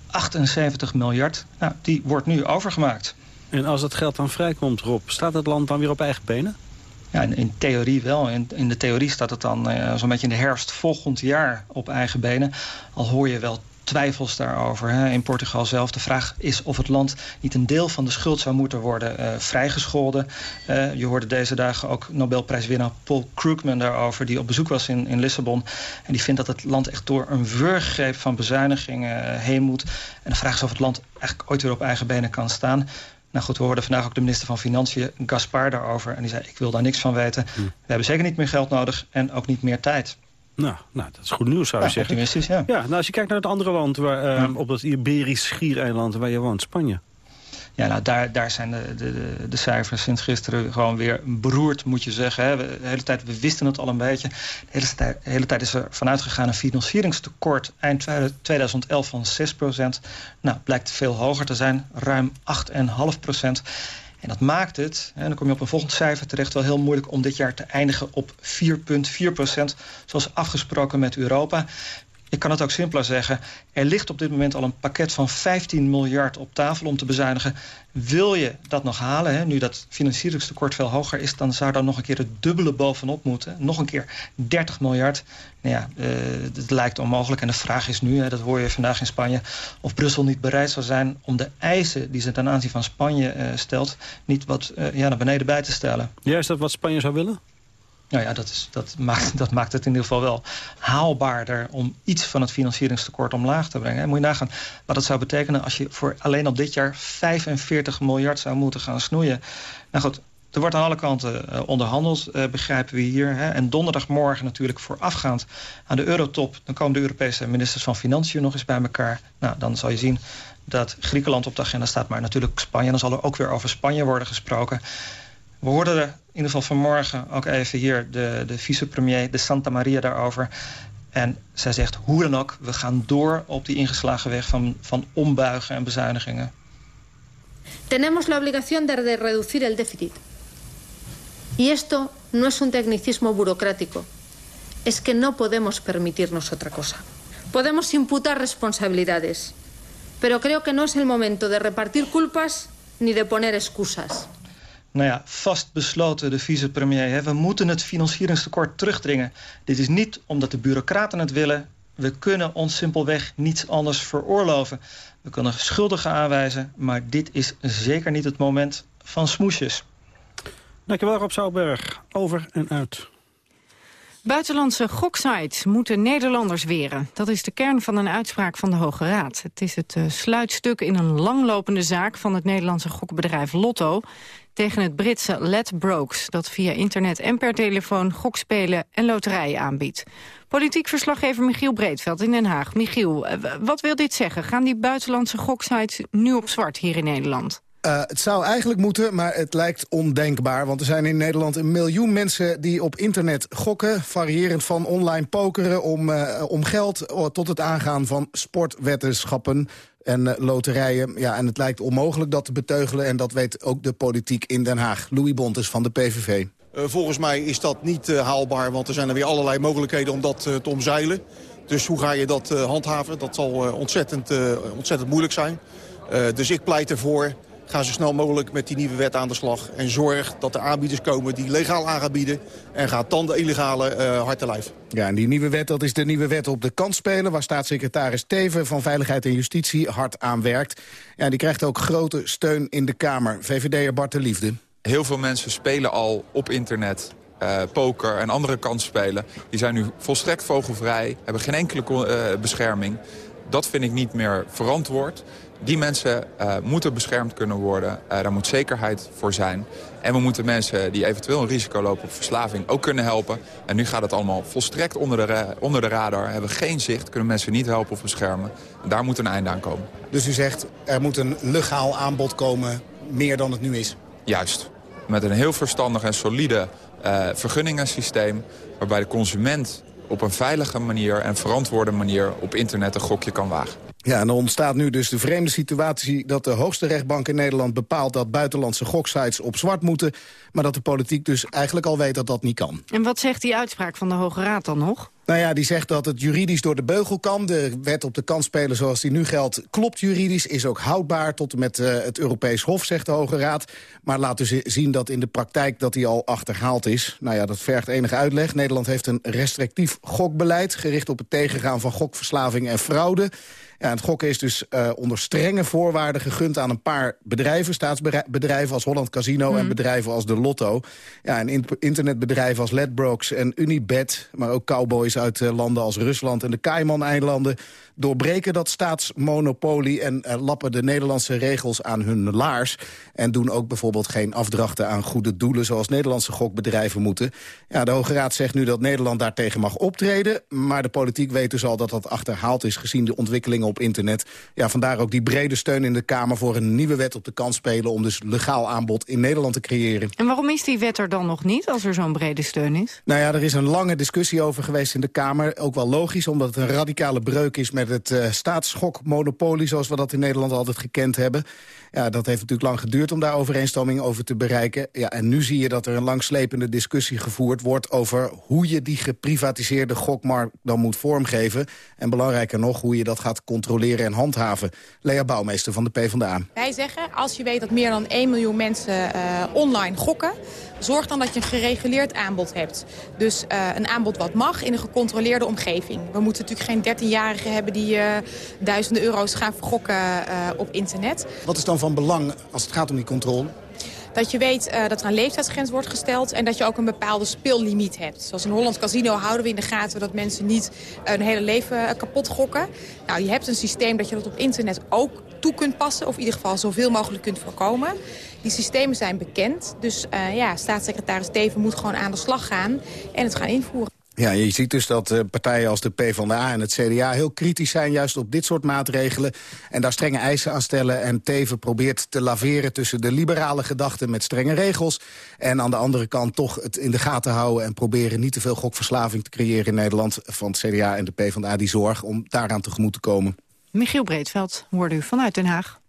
78 miljard. Nou, die wordt nu overgemaakt. En als dat geld dan vrijkomt, Rob, staat het land dan weer op eigen benen? Ja, in, in theorie wel. In, in, de theorie staat het dan uh, zo'n beetje in de herfst volgend jaar op eigen benen. Al hoor je wel twijfels daarover hè, in Portugal zelf. De vraag is of het land niet een deel van de schuld zou moeten worden uh, vrijgescholden. Uh, je hoorde deze dagen ook Nobelprijswinnaar Paul Krugman daarover... die op bezoek was in, in Lissabon. En die vindt dat het land echt door een wurggreep van bezuinigingen uh, heen moet. En de vraag is of het land eigenlijk ooit weer op eigen benen kan staan... Nou goed, we hoorden vandaag ook de minister van Financiën, Gaspar, daarover. En die zei, ik wil daar niks van weten. Hm. We hebben zeker niet meer geld nodig en ook niet meer tijd. Nou, nou, dat is goed nieuws, zou je ja, zeggen. Optimistisch, ja. ja. Nou, als je kijkt naar het andere land, waar, uh, ja. op dat Iberisch schiereiland waar je woont, Spanje. Ja, nou, daar, daar zijn de, de, de cijfers sinds gisteren gewoon weer beroerd, moet je zeggen. Hè. We, de hele tijd, we wisten het al een beetje. De hele, tijd, de hele tijd is er vanuit gegaan een financieringstekort eind 2011 van 6 procent. Nou, blijkt veel hoger te zijn, ruim 8,5 procent. En dat maakt het, en dan kom je op een volgend cijfer terecht... wel heel moeilijk om dit jaar te eindigen op 4,4 procent... zoals afgesproken met Europa. Ik kan het ook simpeler zeggen. Er ligt op dit moment al een pakket van 15 miljard op tafel om te bezuinigen. Wil je dat nog halen, hè, nu dat financieringstekort veel hoger is... dan zou daar nog een keer het dubbele bovenop moeten. Nog een keer 30 miljard. Nou ja, uh, het lijkt onmogelijk. En de vraag is nu, hè, dat hoor je vandaag in Spanje... of Brussel niet bereid zou zijn om de eisen die ze ten aanzien van Spanje uh, stelt... niet wat uh, ja, naar beneden bij te stellen. Ja, is dat wat Spanje zou willen? Nou ja, dat, is, dat, maakt, dat maakt het in ieder geval wel haalbaarder... om iets van het financieringstekort omlaag te brengen. En moet je nagaan wat dat zou betekenen... als je voor alleen al dit jaar 45 miljard zou moeten gaan snoeien. Nou goed, er wordt aan alle kanten uh, onderhandeld, uh, begrijpen we hier. En donderdagmorgen natuurlijk voorafgaand aan de eurotop... dan komen de Europese ministers van Financiën nog eens bij elkaar. Nou, dan zal je zien dat Griekenland op de agenda staat... maar natuurlijk Spanje. Dan zal er ook weer over Spanje worden gesproken... We hoorden in ieder geval vanmorgen ook even hier de, de vicepremier de Santa Maria daarover. En zij zegt, hoe dan ook, we gaan door op die ingeslagen weg van, van ombuigen en bezuinigingen. Tenemos la obligación de reducir el déficit. Y esto no es un tecnicismo burocrático. Es que no podemos permitirnos otra cosa. Podemos imputar responsabilidades, pero creo que no es el momento de repartir culpas ni de poner excusas. Nou ja, vast besloten, de vicepremier. We moeten het financieringstekort terugdringen. Dit is niet omdat de bureaucraten het willen. We kunnen ons simpelweg niets anders veroorloven. We kunnen schuldigen aanwijzen, maar dit is zeker niet het moment van smoesjes. Dankjewel Rob Zouwberg. Over en uit. Buitenlandse goksites moeten Nederlanders weren. Dat is de kern van een uitspraak van de Hoge Raad. Het is het uh, sluitstuk in een langlopende zaak van het Nederlandse gokbedrijf Lotto tegen het Britse Ledbrokes... dat via internet en per telefoon gokspelen en loterijen aanbiedt. Politiek verslaggever Michiel Breedveld in Den Haag. Michiel, eh, wat wil dit zeggen? Gaan die buitenlandse goksites nu op zwart hier in Nederland? Uh, het zou eigenlijk moeten, maar het lijkt ondenkbaar. Want er zijn in Nederland een miljoen mensen die op internet gokken. Variërend van online pokeren om, uh, om geld tot het aangaan van sportwetenschappen en loterijen. Ja, en het lijkt onmogelijk dat te beteugelen. En dat weet ook de politiek in Den Haag. Louis Bontes van de PVV. Volgens mij is dat niet haalbaar, want er zijn er weer allerlei mogelijkheden om dat te omzeilen. Dus hoe ga je dat handhaven? Dat zal ontzettend, ontzettend moeilijk zijn. dus ik pleit ervoor Ga zo snel mogelijk met die nieuwe wet aan de slag. En zorg dat er aanbieders komen die legaal aan gaan bieden. En gaat dan de illegale uh, hard te lijf. Ja, en die nieuwe wet, dat is de nieuwe wet op de kansspelen... waar staatssecretaris Teven van Veiligheid en Justitie hard aan werkt. Ja, die krijgt ook grote steun in de Kamer. VVD'er Bart de Liefde. Heel veel mensen spelen al op internet uh, poker en andere kansspelen. Die zijn nu volstrekt vogelvrij, hebben geen enkele uh, bescherming. Dat vind ik niet meer verantwoord. Die mensen uh, moeten beschermd kunnen worden. Uh, daar moet zekerheid voor zijn. En we moeten mensen die eventueel een risico lopen op verslaving ook kunnen helpen. En nu gaat het allemaal volstrekt onder de, onder de radar. Hebben geen zicht, kunnen mensen niet helpen of beschermen. En daar moet een einde aan komen. Dus u zegt, er moet een legaal aanbod komen, meer dan het nu is? Juist. Met een heel verstandig en solide uh, vergunningensysteem... waarbij de consument op een veilige manier en verantwoorde manier op internet een gokje kan wagen. Ja, en er ontstaat nu dus de vreemde situatie dat de hoogste rechtbank in Nederland bepaalt dat buitenlandse goksites op zwart moeten, maar dat de politiek dus eigenlijk al weet dat dat niet kan. En wat zegt die uitspraak van de Hoge Raad dan nog? Nou ja, die zegt dat het juridisch door de beugel kan. De wet op de kansspelen zoals die nu geldt klopt juridisch, is ook houdbaar tot en met uh, het Europees Hof, zegt de Hoge Raad. Maar laat dus zien dat in de praktijk dat die al achterhaald is. Nou ja, dat vergt enige uitleg. Nederland heeft een restrictief gokbeleid, gericht op het tegengaan van gokverslaving en fraude. Ja, het gokken is dus uh, onder strenge voorwaarden gegund aan een paar bedrijven. Staatsbedrijven als Holland Casino mm. en bedrijven als de Lotto. Ja, en internetbedrijven als Ledbrokes en Unibet. Maar ook cowboys uit uh, landen als Rusland en de Cayman-eilanden doorbreken dat staatsmonopolie... en uh, lappen de Nederlandse regels aan hun laars. En doen ook bijvoorbeeld geen afdrachten aan goede doelen... zoals Nederlandse gokbedrijven moeten. Ja, de Hoge Raad zegt nu dat Nederland daartegen mag optreden. Maar de politiek weet dus al dat dat achterhaald is... gezien de ontwikkelingen op internet. Ja, vandaar ook die brede steun in de Kamer voor een nieuwe wet op de kans spelen... om dus legaal aanbod in Nederland te creëren. En waarom is die wet er dan nog niet, als er zo'n brede steun is? Nou ja, er is een lange discussie over geweest in de de Kamer. Ook wel logisch, omdat het een radicale breuk is met het uh, staatsschokmonopolie... zoals we dat in Nederland altijd gekend hebben. Ja, dat heeft natuurlijk lang geduurd om daar overeenstemming over te bereiken. Ja, en nu zie je dat er een langslepende discussie gevoerd wordt... over hoe je die geprivatiseerde gokmarkt dan moet vormgeven. En belangrijker nog, hoe je dat gaat controleren en handhaven. Lea Bouwmeester van de PvdA. Wij zeggen, als je weet dat meer dan 1 miljoen mensen uh, online gokken... zorg dan dat je een gereguleerd aanbod hebt. Dus uh, een aanbod wat mag in een gecontroleerde omgeving. We moeten natuurlijk geen 13-jarigen hebben die uh, duizenden euro's gaan vergokken op internet. Wat is dan van belang als het gaat om die controle? Dat je weet uh, dat er een leeftijdsgrens wordt gesteld... en dat je ook een bepaalde speellimiet hebt. Zoals in Holland Casino houden we in de gaten... dat mensen niet hun hele leven kapot gokken. Nou, je hebt een systeem dat je dat op internet ook toe kunt passen... of in ieder geval zoveel mogelijk kunt voorkomen. Die systemen zijn bekend. Dus uh, ja, staatssecretaris Teven moet gewoon aan de slag gaan... en het gaan invoeren. Ja, je ziet dus dat uh, partijen als de PvdA en het CDA heel kritisch zijn... juist op dit soort maatregelen en daar strenge eisen aan stellen. En Teven probeert te laveren tussen de liberale gedachten met strenge regels... en aan de andere kant toch het in de gaten houden... en proberen niet te veel gokverslaving te creëren in Nederland... van het CDA en de PvdA die zorg om daaraan tegemoet te komen. Michiel Breedveld, hoorde u vanuit Den Haag.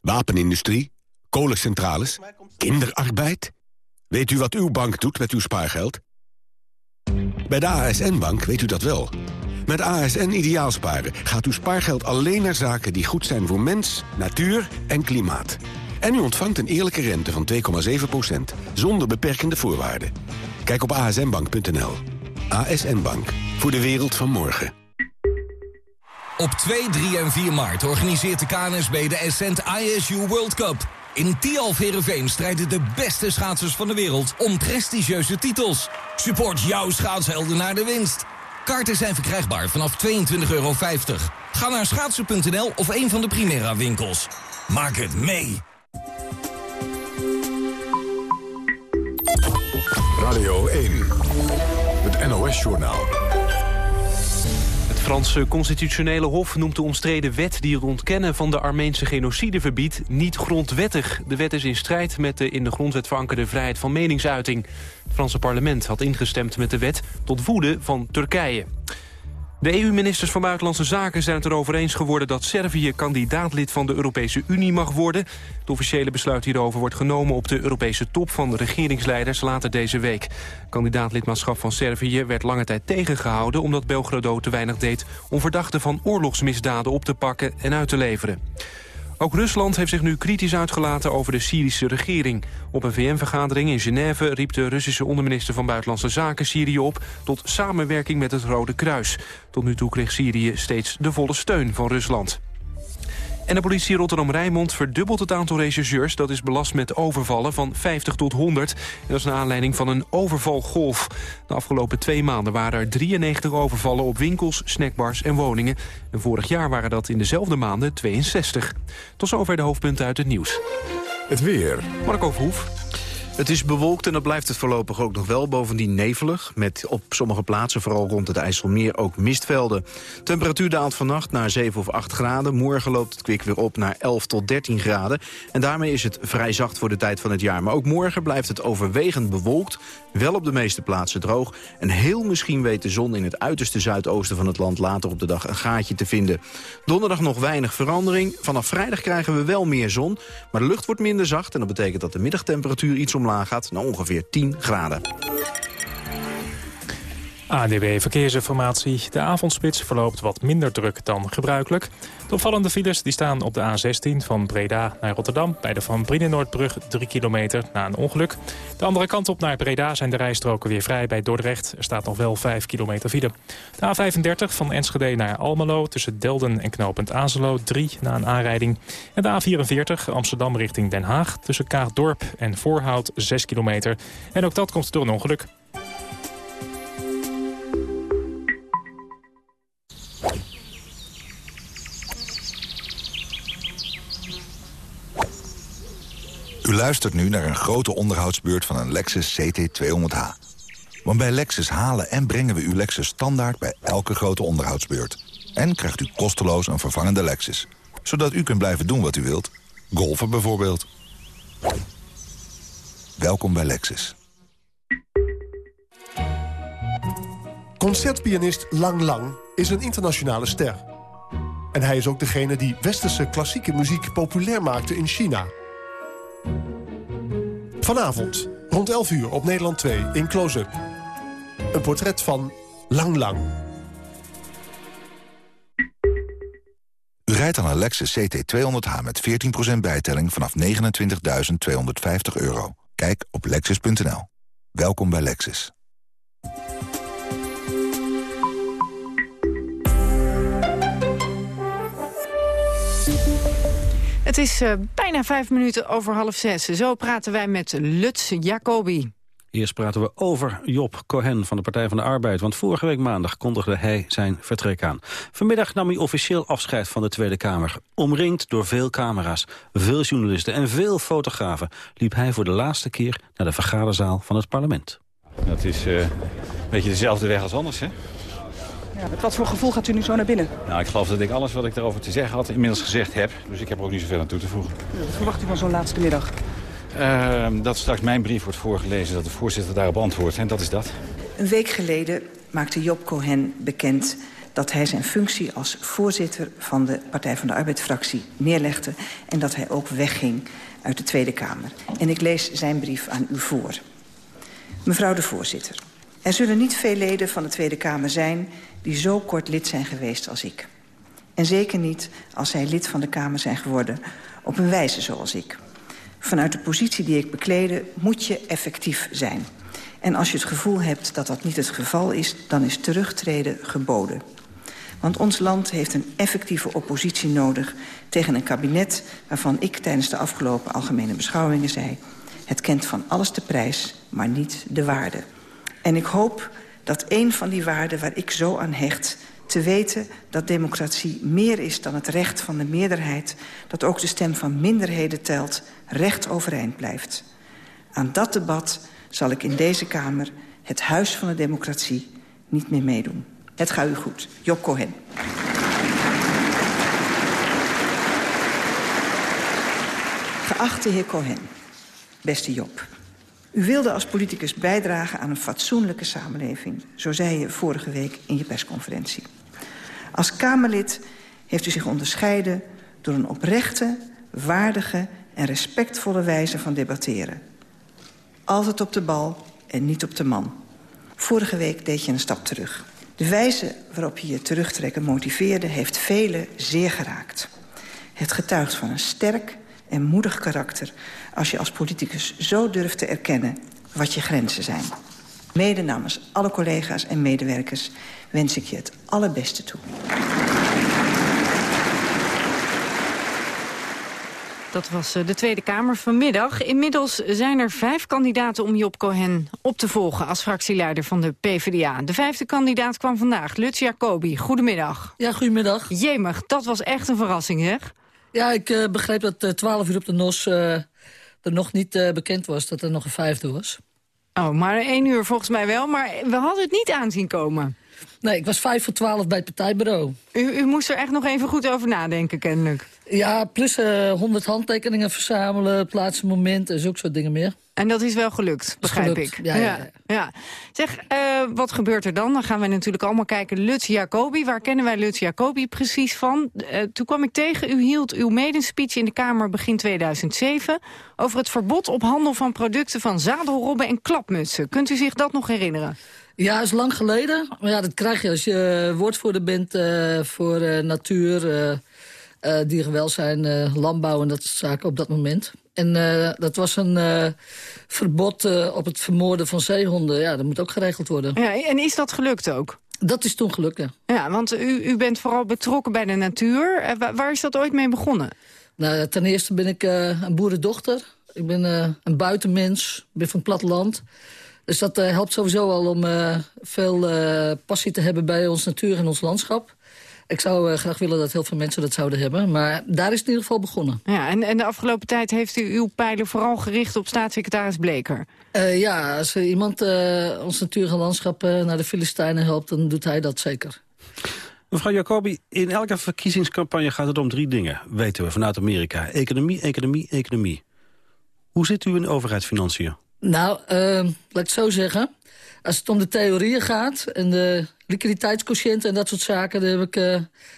Wapenindustrie, kolencentrales, kinderarbeid... Weet u wat uw bank doet met uw spaargeld? Bij de ASN-bank weet u dat wel. Met ASN Ideaalsparen gaat uw spaargeld alleen naar zaken... die goed zijn voor mens, natuur en klimaat. En u ontvangt een eerlijke rente van 2,7% zonder beperkende voorwaarden. Kijk op asnbank.nl. ASN Bank, voor de wereld van morgen. Op 2, 3 en 4 maart organiseert de KNSB de Ascent ISU World Cup... In Tialf Herenveen strijden de beste schaatsers van de wereld om prestigieuze titels. Support jouw schaatshelden naar de winst. Kaarten zijn verkrijgbaar vanaf 22,50 euro. Ga naar schaatsen.nl of een van de Primera winkels. Maak het mee. Radio 1, het NOS-journaal. Het Franse constitutionele hof noemt de omstreden wet... die het ontkennen van de Armeense genocide verbiedt, niet grondwettig. De wet is in strijd met de in de grondwet verankerde vrijheid van meningsuiting. Het Franse parlement had ingestemd met de wet tot woede van Turkije. De EU-ministers van Buitenlandse Zaken zijn het erover eens geworden... dat Servië kandidaatlid van de Europese Unie mag worden. Het officiële besluit hierover wordt genomen op de Europese top... van de regeringsleiders later deze week. Kandidaatlidmaatschap van Servië werd lange tijd tegengehouden... omdat Belgrado te weinig deed om verdachten van oorlogsmisdaden op te pakken en uit te leveren. Ook Rusland heeft zich nu kritisch uitgelaten over de Syrische regering. Op een VN-vergadering in Genève riep de Russische onderminister van Buitenlandse Zaken Syrië op tot samenwerking met het Rode Kruis. Tot nu toe kreeg Syrië steeds de volle steun van Rusland. En de politie Rotterdam-Rijnmond verdubbelt het aantal rechercheurs... dat is belast met overvallen van 50 tot 100. En dat is naar aanleiding van een overvalgolf. De afgelopen twee maanden waren er 93 overvallen op winkels, snackbars en woningen. En vorig jaar waren dat in dezelfde maanden 62. Tot zover de hoofdpunten uit het nieuws. Het weer. Marco Verhoef. Het is bewolkt en dat blijft het voorlopig ook nog wel. Bovendien nevelig, met op sommige plaatsen, vooral rond het IJsselmeer, ook mistvelden. Temperatuur daalt vannacht naar 7 of 8 graden. Morgen loopt het kwik weer op naar 11 tot 13 graden. En daarmee is het vrij zacht voor de tijd van het jaar. Maar ook morgen blijft het overwegend bewolkt. Wel op de meeste plaatsen droog. En heel misschien weet de zon in het uiterste zuidoosten van het land later op de dag een gaatje te vinden. Donderdag nog weinig verandering. Vanaf vrijdag krijgen we wel meer zon. Maar de lucht wordt minder zacht en dat betekent dat de middagtemperatuur iets omlaag gaat naar ongeveer 10 graden. ADB Verkeersinformatie. De avondspits verloopt wat minder druk dan gebruikelijk. De opvallende files die staan op de A16 van Breda naar Rotterdam... bij de Van Brienenoordbrug 3 kilometer na een ongeluk. De andere kant op naar Breda zijn de rijstroken weer vrij bij Dordrecht. Er staat nog wel 5 kilometer file. De A35 van Enschede naar Almelo tussen Delden en knooppunt Azelo 3 na een aanrijding. En de A44 Amsterdam richting Den Haag tussen Kaagdorp en Voorhout 6 kilometer. En ook dat komt door een ongeluk. U luistert nu naar een grote onderhoudsbeurt van een Lexus CT200H. Want bij Lexus halen en brengen we uw Lexus standaard bij elke grote onderhoudsbeurt. En krijgt u kosteloos een vervangende Lexus. Zodat u kunt blijven doen wat u wilt. Golfen bijvoorbeeld. Welkom bij Lexus. Concertpianist Lang Lang is een internationale ster. En hij is ook degene die westerse klassieke muziek populair maakte in China... Vanavond, rond 11 uur op Nederland 2 in Close-Up. Een portret van Lang Lang. U rijdt aan een Lexus CT200H met 14% bijtelling vanaf 29.250 euro. Kijk op lexus.nl. Welkom bij Lexus. Het is uh, bijna vijf minuten over half zes. Zo praten wij met Lutz Jacobi. Eerst praten we over Job Cohen van de Partij van de Arbeid. Want vorige week maandag kondigde hij zijn vertrek aan. Vanmiddag nam hij officieel afscheid van de Tweede Kamer. Omringd door veel camera's, veel journalisten en veel fotografen... liep hij voor de laatste keer naar de vergaderzaal van het parlement. Dat is uh, een beetje dezelfde weg als anders, hè? Ja, met wat voor gevoel gaat u nu zo naar binnen? Nou, ik geloof dat ik alles wat ik daarover te zeggen had inmiddels gezegd heb. Dus ik heb er ook niet zoveel aan toe te voegen. wat verwacht u van zo'n laatste middag? Uh, dat straks mijn brief wordt voorgelezen, dat de voorzitter daarop antwoordt. En dat is dat. Een week geleden maakte Job Cohen bekend dat hij zijn functie als voorzitter van de Partij van de Arbeid-fractie neerlegde... en dat hij ook wegging uit de Tweede Kamer. En ik lees zijn brief aan u voor. Mevrouw de voorzitter, er zullen niet veel leden van de Tweede Kamer zijn... die zo kort lid zijn geweest als ik. En zeker niet als zij lid van de Kamer zijn geworden... op een wijze zoals ik. Vanuit de positie die ik beklede moet je effectief zijn. En als je het gevoel hebt dat dat niet het geval is... dan is terugtreden geboden. Want ons land heeft een effectieve oppositie nodig... tegen een kabinet waarvan ik tijdens de afgelopen algemene beschouwingen zei... het kent van alles de prijs, maar niet de waarde. En ik hoop dat een van die waarden waar ik zo aan hecht... te weten dat democratie meer is dan het recht van de meerderheid... dat ook de stem van minderheden telt, recht overeind blijft. Aan dat debat zal ik in deze Kamer, het huis van de democratie, niet meer meedoen. Het gaat u goed. Job Cohen. Geachte heer Cohen, beste Job... U wilde als politicus bijdragen aan een fatsoenlijke samenleving. Zo zei je vorige week in je persconferentie. Als Kamerlid heeft u zich onderscheiden door een oprechte, waardige en respectvolle wijze van debatteren. Altijd op de bal en niet op de man. Vorige week deed je een stap terug. De wijze waarop je je terugtrekken motiveerde... heeft velen zeer geraakt. Het getuigt van een sterk en moedig karakter... als je als politicus zo durft te erkennen wat je grenzen zijn. Mede namens alle collega's en medewerkers wens ik je het allerbeste toe. Dat was eh, de Tweede Kamer vanmiddag. Inmiddels zijn er vijf kandidaten om Job Cohen op te volgen... als fractieleider van de PvdA. De vijfde kandidaat kwam vandaag, Lutz Jacobi. Goedemiddag. Ja, goedemiddag. Jemig, dat was echt een verrassing, zeg. Ja, ik uh, begreep dat uh, 12 uur op de NOS uh, er nog niet bekend was... dat er nog een vijfde was. Oh, maar één uur volgens mij wel. Maar we hadden het niet aanzien komen. Nee, ik was vijf voor twaalf bij het partijbureau. U, u moest er echt nog even goed over nadenken, kennelijk. Ja, plus uh, 100 handtekeningen verzamelen, plaatsen, moment en zulke soort dingen meer. En dat is wel gelukt, begrijp gelukt. ik. Ja, ja, ja. ja. Zeg, uh, wat gebeurt er dan? Dan gaan we natuurlijk allemaal kijken. Lutz Jacobi, waar kennen wij Lutz Jacobi precies van? Uh, toen kwam ik tegen, u hield uw medenspeech in de Kamer begin 2007... over het verbod op handel van producten van zadelrobben en klapmutsen. Kunt u zich dat nog herinneren? Ja, dat is lang geleden. Maar ja, dat krijg je als je woordvoerder bent uh, voor uh, natuur, uh, dierenwelzijn, landbouw en dat soort zaken op dat moment. En dat was een verbod op het vermoorden van zeehonden. Ja, dat moet ook geregeld worden. Ja, en is dat gelukt ook? Dat is toen gelukt, ja. Ja, want u, u bent vooral betrokken bij de natuur. Waar, waar is dat ooit mee begonnen? Nou, ten eerste ben ik een boerendochter. Ik ben een buitenmens, ik ben van het platteland. Dus dat uh, helpt sowieso al om uh, veel uh, passie te hebben bij ons natuur en ons landschap. Ik zou graag willen dat heel veel mensen dat zouden hebben. Maar daar is het in ieder geval begonnen. Ja, en, en de afgelopen tijd heeft u uw pijlen vooral gericht op staatssecretaris Bleker. ja, als iemand ons natuur en landschap naar de Filistijnen helpt... dan doet hij dat zeker. Mevrouw Jacobi, in elke verkiezingscampagne gaat het om drie dingen. Weten we vanuit Amerika. Economie, economie, economie. Hoe zit u in de overheidsfinanciën? Nou, uh, laat ik het zo zeggen. als het om de theorieën gaat en de liquiditeitsquotient en dat soort zaken... dan heb ik uh,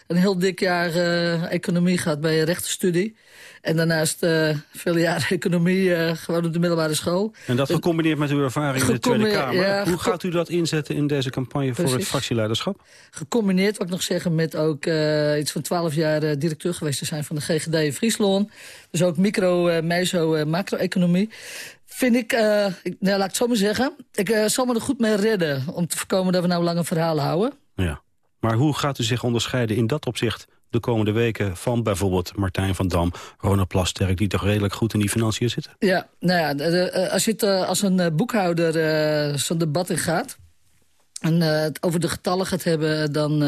een heel dik jaar uh, economie gehad bij een rechtenstudie. En daarnaast uh, vele jaren economie gewoon op de middelbare school. En dat gecombineerd met uw ervaring in de Tweede Kamer. Ja, Hoe gaat u dat inzetten in deze campagne voor het fractieleiderschap? Gecombineerd, wat ik nog zeggen, met ook iets van twaalf jaar directeur geweest te zijn... van de GGD in Friesland. Dus ook micro, meso, macro-economie vind ik, uh, nou, laat ik het zo maar zeggen... ik uh, zal me er goed mee redden om te voorkomen dat we nou lange verhalen houden. Ja. Maar hoe gaat u zich onderscheiden in dat opzicht de komende weken... van bijvoorbeeld Martijn van Dam, Ronald Plasterk... die toch redelijk goed in die financiën zitten? Ja, nou ja, eh, als je het als een boekhouder zo'n debat in gaat... en het over de getallen gaat hebben... dan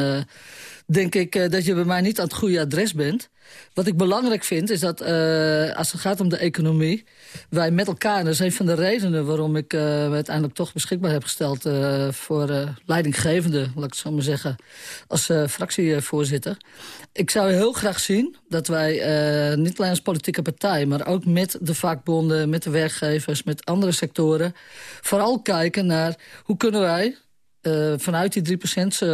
denk ik dat je bij mij niet aan het goede adres bent... Wat ik belangrijk vind is dat uh, als het gaat om de economie... wij met elkaar, en dat is een van de redenen waarom ik uh, me uiteindelijk toch beschikbaar heb gesteld... Voor leidinggevende, laat ik het zo maar zeggen, als fractievoorzitter. Ik zou heel graag zien dat wij niet alleen als politieke partij... maar ook met de vakbonden, met de werkgevers, met andere sectoren... vooral kijken naar hoe kunnen wij uh, vanuit die 3%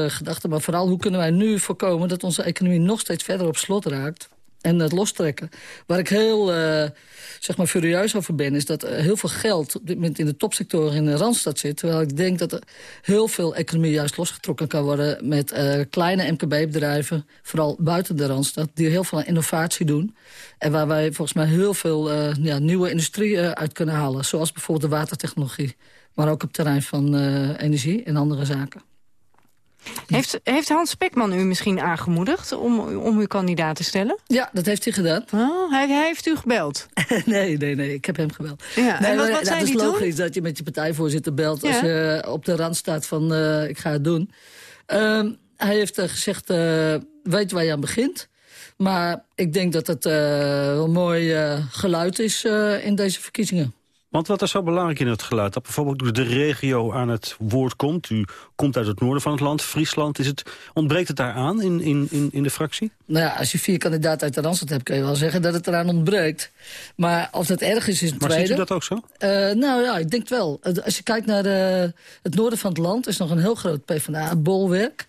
gedachte. Maar vooral hoe kunnen wij nu voorkomen dat onze economie nog steeds verder op slot raakt. En het lostrekken. Waar ik heel uh, zeg maar furieus over ben... is dat heel veel geld op dit moment in de topsectoren in de Randstad zit. Terwijl ik denk dat er heel veel economie juist losgetrokken kan worden... met kleine MKB-bedrijven, vooral buiten de Randstad... die heel veel innovatie doen. En waar wij volgens mij heel veel ja, nieuwe industrie uit kunnen halen. Zoals bijvoorbeeld de watertechnologie maar ook op het terrein van uh, energie en andere zaken. Heeft, heeft Hans Spekman u misschien aangemoedigd om, om uw kandidaat te stellen? Ja, dat heeft hij gedaan. Oh, hij, hij heeft u gebeld? nee, nee, nee, ik heb hem gebeld. Ja, nee, en wat, wat het is logisch toen? dat je met je partijvoorzitter belt... als je op de rand staat van uh, ik ga het doen. Uh, hij heeft uh, gezegd, weet waar je aan begint. Maar ik denk dat het wel mooi geluid is in deze verkiezingen. Want wat is zo belangrijk in het geluid? Dat bijvoorbeeld de regio aan het woord komt. U komt uit het noorden van het land, Friesland. Is het, ontbreekt het daar aan in, in, in de fractie? Nou ja, als je vier kandidaten uit de Randstad hebt... kun je wel zeggen dat het eraan ontbreekt. Maar of dat erg is, is maar tweede. ziet u dat ook zo? Uh, nou ja, ik denk wel. Als je kijkt naar uh, het noorden van het land... is nog een heel groot PvdA-bolwerk.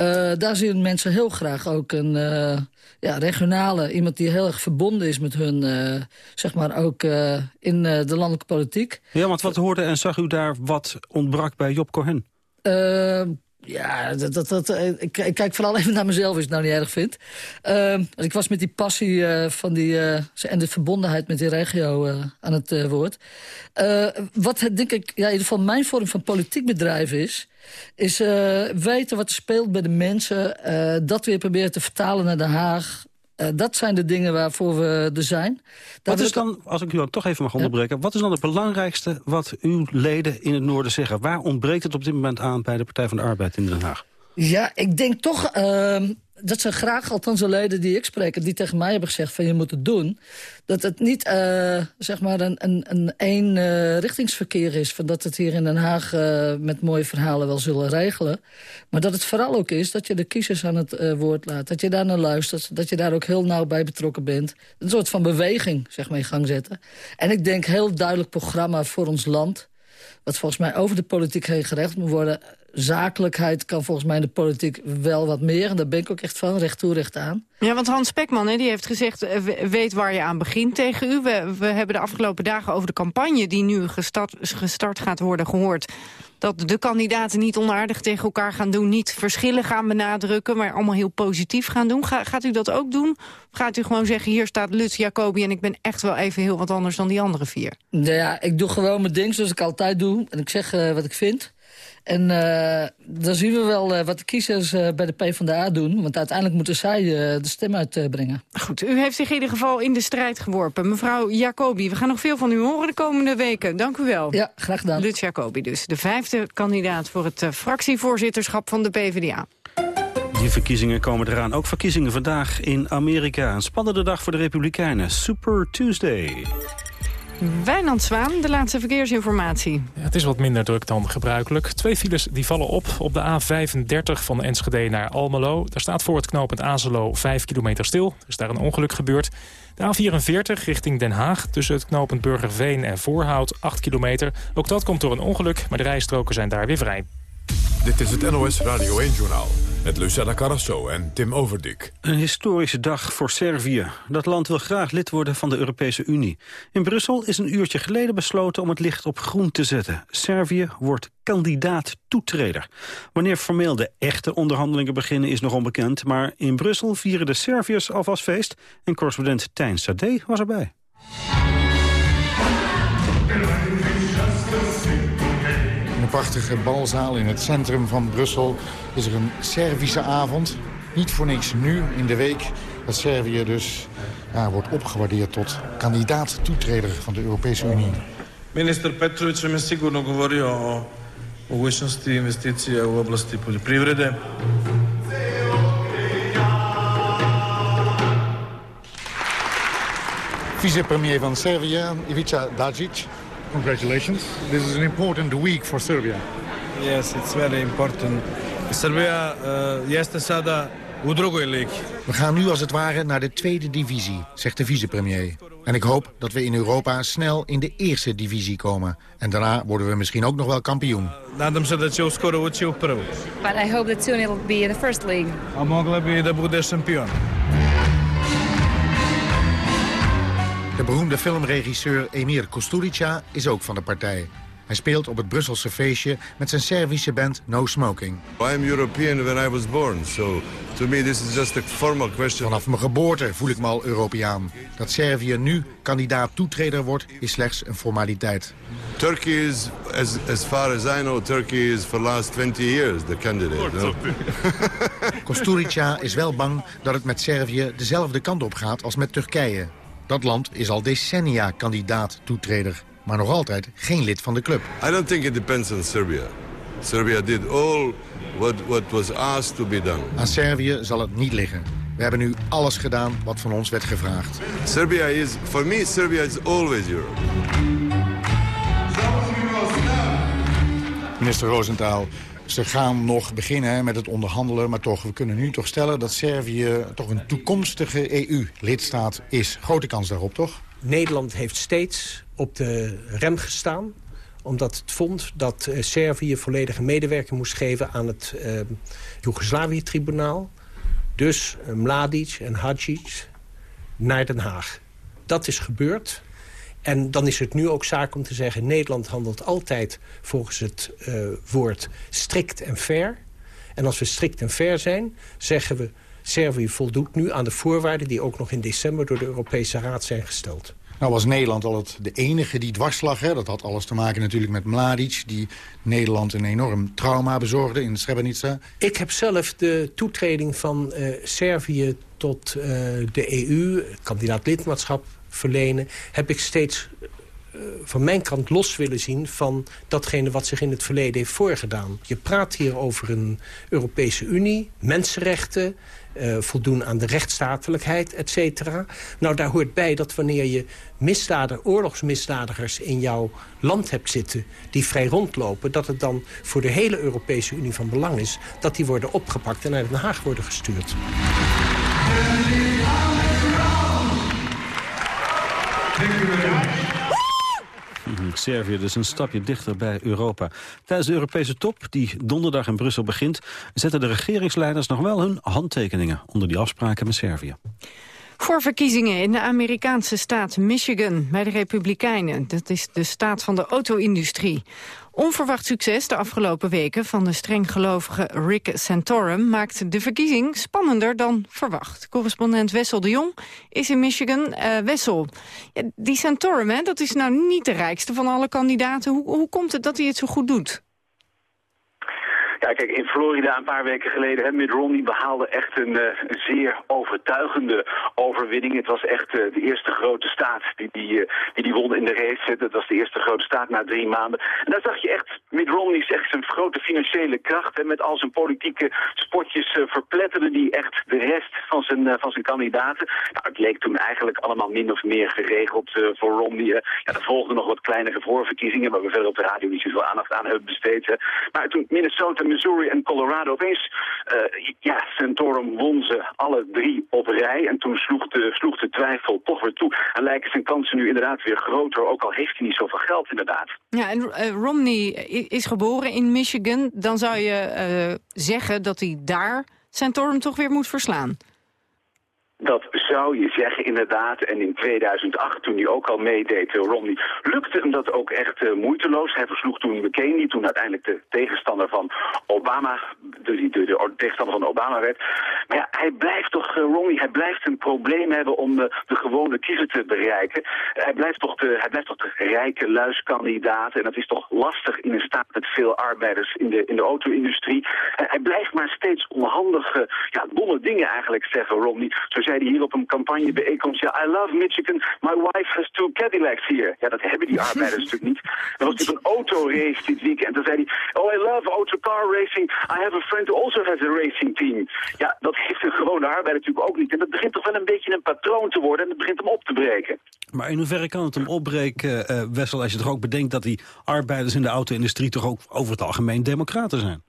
Uh, daar zien mensen heel graag ook een uh, ja, regionale... iemand die heel erg verbonden is met hun, uh, zeg maar ook in de landelijke politiek. Ja, want wat hoorde en zag u daar wat ontbrak bij Job Cohen? Ja, dat, dat, dat, ik, ik, kijk vooral even naar mezelf, als je het nou niet erg vindt. Uh, ik was met die passie uh, van die, uh, en de verbondenheid met die regio aan het woord. wat denk ik, ja, in ieder geval mijn vorm van politiek bedrijven is... is weten wat er speelt bij de mensen, dat weer proberen te vertalen naar Den Haag... Uh, dat zijn de dingen waarvoor we er zijn. Daar wat is dan, als ik u dan toch even mag onderbreken... Wat is dan het belangrijkste wat uw leden in het noorden zeggen? Waar ontbreekt het op dit moment aan bij de Partij van de Arbeid in Den Haag? Ja, ik denk toch... Uh, dat zijn graag, althans de leden die ik spreek... die tegen mij hebben gezegd van je moet het doen... dat het niet uh, zeg maar een, een, een één uh, richtingsverkeer is... van dat het hier in Den Haag uh, met mooie verhalen wel zullen regelen. Maar dat het vooral ook is dat je de kiezers aan het woord laat. Dat je daar naar luistert. Dat je daar ook heel nauw bij betrokken bent. Een soort van beweging zeg maar, in gang zetten. En ik denk heel duidelijk programma voor ons land... wat volgens mij over de politiek heen gerecht moet worden zakelijkheid kan volgens mij in de politiek wel wat meer. En daar ben ik ook echt van, recht toe, recht aan. Ja, want Hans Spekman hè, die heeft gezegd, weet waar je aan begint tegen u. We, we hebben de afgelopen dagen over de campagne die nu gestart, gestart gaat worden gehoord dat de kandidaten niet onaardig tegen elkaar gaan doen... niet verschillen gaan benadrukken, maar allemaal heel positief gaan doen. Ga, gaat u dat ook doen? Of gaat u gewoon zeggen, hier staat Lutz Jacobi... en ik ben echt wel even heel wat anders dan die andere vier? Nou ja, ik doe gewoon mijn ding zoals ik altijd doe. En ik zeg uh, wat ik vind. En uh, dan zien we wel uh, wat de kiezers uh, bij de PvdA doen. Want uiteindelijk moeten zij de stem uitbrengen. Goed, u heeft zich in ieder geval in de strijd geworpen. Mevrouw Jacobi, we gaan nog veel van u horen de komende weken. Dank u wel. Ja, graag gedaan. Lutz Jacobi dus, de vijfde kandidaat voor het fractievoorzitterschap van de PvdA. Die verkiezingen komen eraan. Ook verkiezingen vandaag in Amerika. Een spannende dag voor de Republikeinen. Super Tuesday. Wijnand Zwaan, de laatste verkeersinformatie. Ja, het is wat minder druk dan gebruikelijk. Twee files die vallen op op de A35 van Enschede naar Almelo. Daar staat voor het knooppunt Azelo 5 kilometer stil. Er is daar een ongeluk gebeurd. De A44 richting Den Haag tussen het knooppunt Burgerveen en Voorhout 8 kilometer. Ook dat komt door een ongeluk, maar de rijstroken zijn daar weer vrij. Dit is het NOS Radio 1-journaal met Lucella Carrasso en Tim Overdik. Een historische dag voor Servië. Dat land wil graag lid worden van de Europese Unie. In Brussel is een uurtje geleden besloten om het licht op groen te zetten. Servië wordt kandidaat toetreder. Wanneer formeel de echte onderhandelingen beginnen is nog onbekend... maar in Brussel vieren de Serviërs alvast feest... en correspondent Tijn Sade was erbij. Prachtige balzaal in het centrum van Brussel is er een Servische avond. Niet voor niks nu in de week dat Servië dus ja, wordt opgewaardeerd tot kandidaat toetreder van de Europese Unie. Minister Petrovic je sigurno govorio o mogućnosti investicija u oblasti poljoprivrede. Vicepremier van Servië, Ivica Dacic, Congratulations. This is an important week for Serbia. Yes, it's very important. Serbia uh, jeste sada u drugoj ligi. We gaan nu als het ware naar de tweede divisie, zegt de vicepremier. En ik hoop dat we in Europa snel in de eerste divisie komen. En daarna worden we misschien ook nog wel kampioen. Nadam se da će uskoro ući u prvu. But I hope that soon it'll be in the first league. A mogla bi da budeš šampion. De beroemde filmregisseur Emir Kusturica is ook van de partij. Hij speelt op het Brusselse feestje met zijn Servische band No Smoking. I'm European when I was born, so to me this is just a formal question. Vanaf mijn geboorte voel ik me al Europeaan. Dat Servië nu kandidaat toetreder wordt is slechts een formaliteit. Turkey is, as, as far as I know, Turkey is for the last 20 years the candidate. No? Kosturica is wel bang dat het met Servië dezelfde kant op gaat als met Turkije. Dat land is al decennia kandidaat toetreder, maar nog altijd geen lid van de club. I don't think it depends on Serbia. Serbia did all what, what was asked to be done. Aan Servië zal het niet liggen. We hebben nu alles gedaan wat van ons werd gevraagd. Serbia is, for me, Serbia is always Europe. Minister Rosenthal, ze gaan nog beginnen met het onderhandelen, maar toch, we kunnen nu toch stellen dat Servië toch een toekomstige EU-lidstaat is. Grote kans daarop, toch? Nederland heeft steeds op de rem gestaan omdat het vond dat uh, Servië volledige medewerking moest geven aan het uh, Joegoslavië-tribunaal. Dus uh, Mladic en Hadjic naar Den Haag. Dat is gebeurd. En dan is het nu ook zaak om te zeggen... Nederland handelt altijd volgens het uh, woord strikt en fair. En als we strikt en fair zijn, zeggen we... Servië voldoet nu aan de voorwaarden die ook nog in december... door de Europese Raad zijn gesteld. Nou was Nederland al het, de enige die dwars lag. Hè? Dat had alles te maken natuurlijk met Mladic... die Nederland een enorm trauma bezorgde in Srebrenica. Ik heb zelf de toetreding van uh, Servië tot uh, de EU... kandidaat lidmaatschap verlenen... heb ik steeds uh, van mijn kant los willen zien van datgene wat zich in het verleden heeft voorgedaan. Je praat hier over een Europese Unie, mensenrechten... Uh, voldoen aan de rechtsstatelijkheid, et cetera. Nou, daar hoort bij dat wanneer je misdader, oorlogsmisdadigers in jouw land hebt zitten... die vrij rondlopen, dat het dan voor de hele Europese Unie van belang is... dat die worden opgepakt en naar Den Haag worden gestuurd. Servië dus een stapje dichter bij Europa. Tijdens de Europese top, die donderdag in Brussel begint... zetten de regeringsleiders nog wel hun handtekeningen... onder die afspraken met Servië. Voor verkiezingen in de Amerikaanse staat Michigan bij de Republikeinen. Dat is de staat van de auto-industrie. Onverwacht succes de afgelopen weken van de strenggelovige Rick Santorum... maakt de verkiezing spannender dan verwacht. Correspondent Wessel de Jong is in Michigan. Uh, Wessel, die Santorum, hè, dat is nou niet de rijkste van alle kandidaten. Hoe, hoe komt het dat hij het zo goed doet? Ja, kijk, in Florida een paar weken geleden, hè, Mitt Romney behaalde echt een, uh, zeer overtuigende overwinning. Het was echt uh, de eerste grote staat die die, uh, die die won in de race. Dat was de eerste grote staat na drie maanden. En daar zag je echt Mitt Romney echt zijn grote financiële kracht. En met al zijn politieke spotjes verpletterde die echt de rest van zijn, van zijn kandidaten. Nou, het leek toen eigenlijk allemaal min of meer geregeld voor Romney. Ja, er volgden nog wat kleinere voorverkiezingen, waar we verder op de radio niet zoveel aandacht aan hebben besteed. Hè. Maar toen Minnesota, Missouri en Colorado opeens, uh, ja, Santorum won ze alle drie op rij. En toen sloeg de, sloeg de twijfel toch weer toe. En lijken zijn kansen nu inderdaad weer groter, ook al heeft hij niet zoveel geld inderdaad. Ja, en uh, Romney is geboren in Michigan. Dan zou je uh, zeggen dat hij daar Santorum toch weer moet verslaan. Dat zou je zeggen, inderdaad. En in 2008, toen hij ook al meedeed, Romney, lukte hem dat ook echt uh, moeiteloos. Hij versloeg toen McCain, toen uiteindelijk de tegenstander van Obama, de, de, de, de tegenstander van Obama werd. Maar ja, hij blijft toch, uh, Romney, hij blijft een probleem hebben om de gewone kiezer te bereiken. Hij blijft toch de, hij blijft toch de rijke luiskandidaat. En dat is toch lastig in een staat met veel arbeiders in de, in de auto-industrie. hij blijft maar steeds onhandige, ja, domme dingen eigenlijk zeggen, Romney. Zo zei hij hier op een ja, I love Michigan, my wife has two Cadillacs here. Ja, dat hebben die arbeiders natuurlijk niet. Er was natuurlijk een autorace dit weekend. En toen zei hij, oh, I love autocar racing. I have a friend who also has a racing team. Ja, dat heeft een gewone arbeider natuurlijk ook niet. En dat begint toch wel een beetje een patroon te worden en dat begint hem op te breken. Maar in hoeverre kan het hem opbreken, uh, Wessel, als je toch ook bedenkt dat die arbeiders in de auto-industrie toch ook over het algemeen democraten zijn?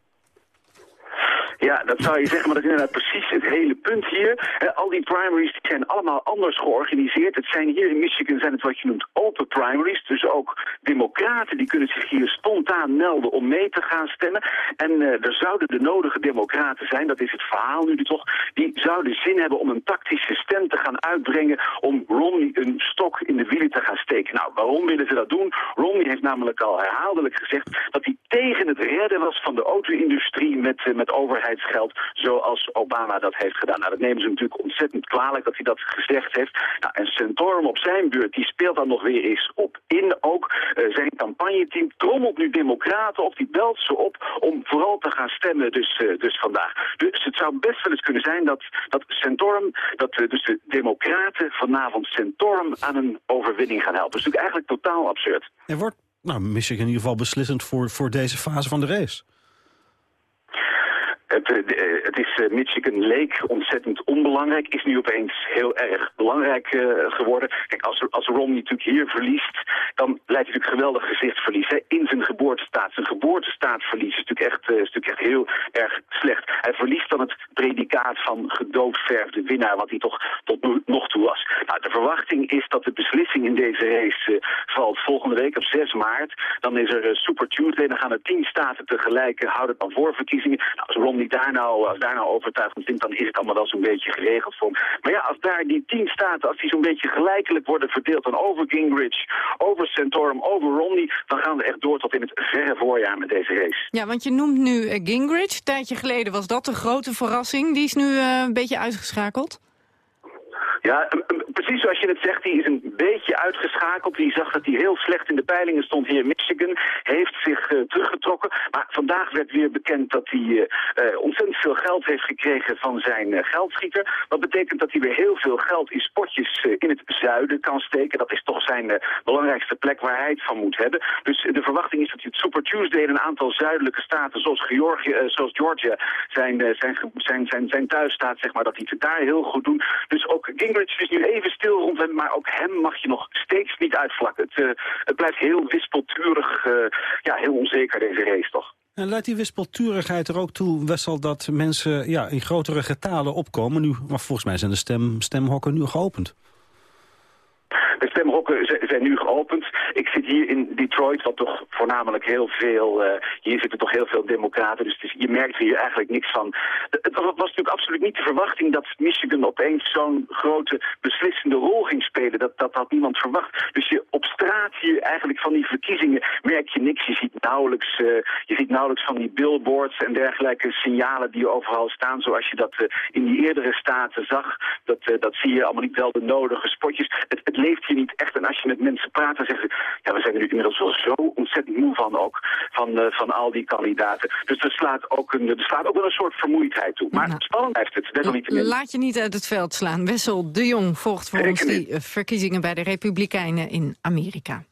Ja, dat zou je zeggen, maar dat is inderdaad precies het hele punt hier. al die primaries die zijn allemaal anders georganiseerd. Het zijn hier in Michigan zijn het wat je noemt open primaries. Dus ook democraten die kunnen zich hier spontaan melden om mee te gaan stemmen. En uh, er zouden de nodige democraten zijn, dat is het verhaal nu toch, die zouden zin hebben om een tactische stem te gaan uitbrengen om Romney een stok in de wielen te gaan steken. Nou, waarom willen ze dat doen? Romney heeft namelijk al herhaaldelijk gezegd dat hij tegen het redden was van de auto-industrie met, uh, met overheid overheidsgeld zoals Obama dat heeft gedaan. Nou, dat nemen ze natuurlijk ontzettend kwalijk dat hij dat gezegd heeft. Nou, en Santorum op zijn beurt, die speelt dan nog weer eens op in. Ook uh, zijn campagneteam trommelt nu democraten op, die belt ze op om vooral te gaan stemmen dus, uh, dus vandaag. Dus het zou best wel eens kunnen zijn dat, dat Santorum, dat uh, dus de democraten vanavond Santorum aan een overwinning gaan helpen. Dat is natuurlijk eigenlijk totaal absurd. Er wordt nou, Michigan in ieder geval beslissend voor, voor deze fase van de race. Het, eh, eh, het is, uh, Michigan leek ontzettend onbelangrijk, is nu opeens heel erg belangrijk uh, geworden. Kijk, als, als Romney natuurlijk hier verliest, dan leidt hij natuurlijk geweldig gezichtverlies. Hè? In zijn geboortestaat. Zijn geboortestaatverlies is natuurlijk, echt, is natuurlijk echt heel erg slecht. Hij verliest dan het predicaat van gedoodverfde winnaar, wat hij toch tot nu nog toe was. Nou, de verwachting is dat de beslissing in deze race valt volgende week op 6 maart. Dan is er Super Tuesday, dan gaan er tien staten tegelijk houden dan voorverkiezingen. Nou, als Romney daar nou, als daar nou overtuigd vindt, dan is het allemaal wel zo'n beetje geregeld voor. Maar ja, als daar die tien staten, als die zo'n beetje gelijkelijk worden verdeeld, dan over Gingrich, over Santorum, over Romney, dan gaan we echt door tot in het verre voorjaar met deze race. Ja, want je noemt nu uh, Gingrich. Een tijdje geleden was dat de grote verrassing. Die is nu uh, een beetje uitgeschakeld. Ja, precies zoals je het zegt, die is een beetje uitgeschakeld. Die zag dat hij heel slecht in de peilingen stond hier in Michigan. Heeft zich uh, teruggetrokken. Maar vandaag werd weer bekend dat hij uh, uh, ontzettend veel geld heeft gekregen van zijn geldschieter. Wat betekent dat hij weer heel veel geld in spotjes in het zuiden kan steken. Dat is toch zijn belangrijkste plek waar hij het van moet hebben. Dus de verwachting is dat hij het Super Tuesday in een aantal zuidelijke staten zoals, zoals Georgia zijn, zijn, zijn, zijn, zijn thuisstaat, zeg maar, dat hij het daar heel goed doen. Dus ook Gingrich is nu even stil rond maar ook hem mag je nog steeds niet uitvlakken. Het, uh, het blijft heel wispelturig, uh, ja, heel onzeker deze race toch. En leidt die wispelturigheid er ook toe, Wessel, dat mensen ja, in grotere getalen opkomen? Nu, maar volgens mij zijn de stem, stemhokken nu geopend. De stemhokken zijn nu geopend. Ik zit hier in Detroit, wat toch voornamelijk heel veel... Uh, hier zitten toch heel veel democraten, dus je merkt hier eigenlijk niks van. Het was natuurlijk absoluut niet de verwachting dat Michigan opeens zo'n grote beslissende rol ging spelen. Dat, dat had niemand verwacht. Dus je op straat hier eigenlijk van die verkiezingen merk je niks. Je ziet nauwelijks, uh, je ziet nauwelijks van die billboards en dergelijke signalen die overal staan. Zoals je dat uh, in die eerdere staten zag. Dat, dat zie je allemaal niet wel de nodige spotjes. Het, het leeft hier je niet echt. En als je met mensen praat, dan zeggen ze... ja, we zijn er nu inmiddels wel zo ontzettend moe van ook. Van, eh, van al die kandidaten. Dus er slaat, ook een, er slaat ook wel een soort vermoeidheid toe. Maar spannend blijft het, desalniettemin. Laat je niet uit het veld slaan. Wessel de Jong volgt voor ons die eh, verkiezingen bij de Republikeinen in Amerika.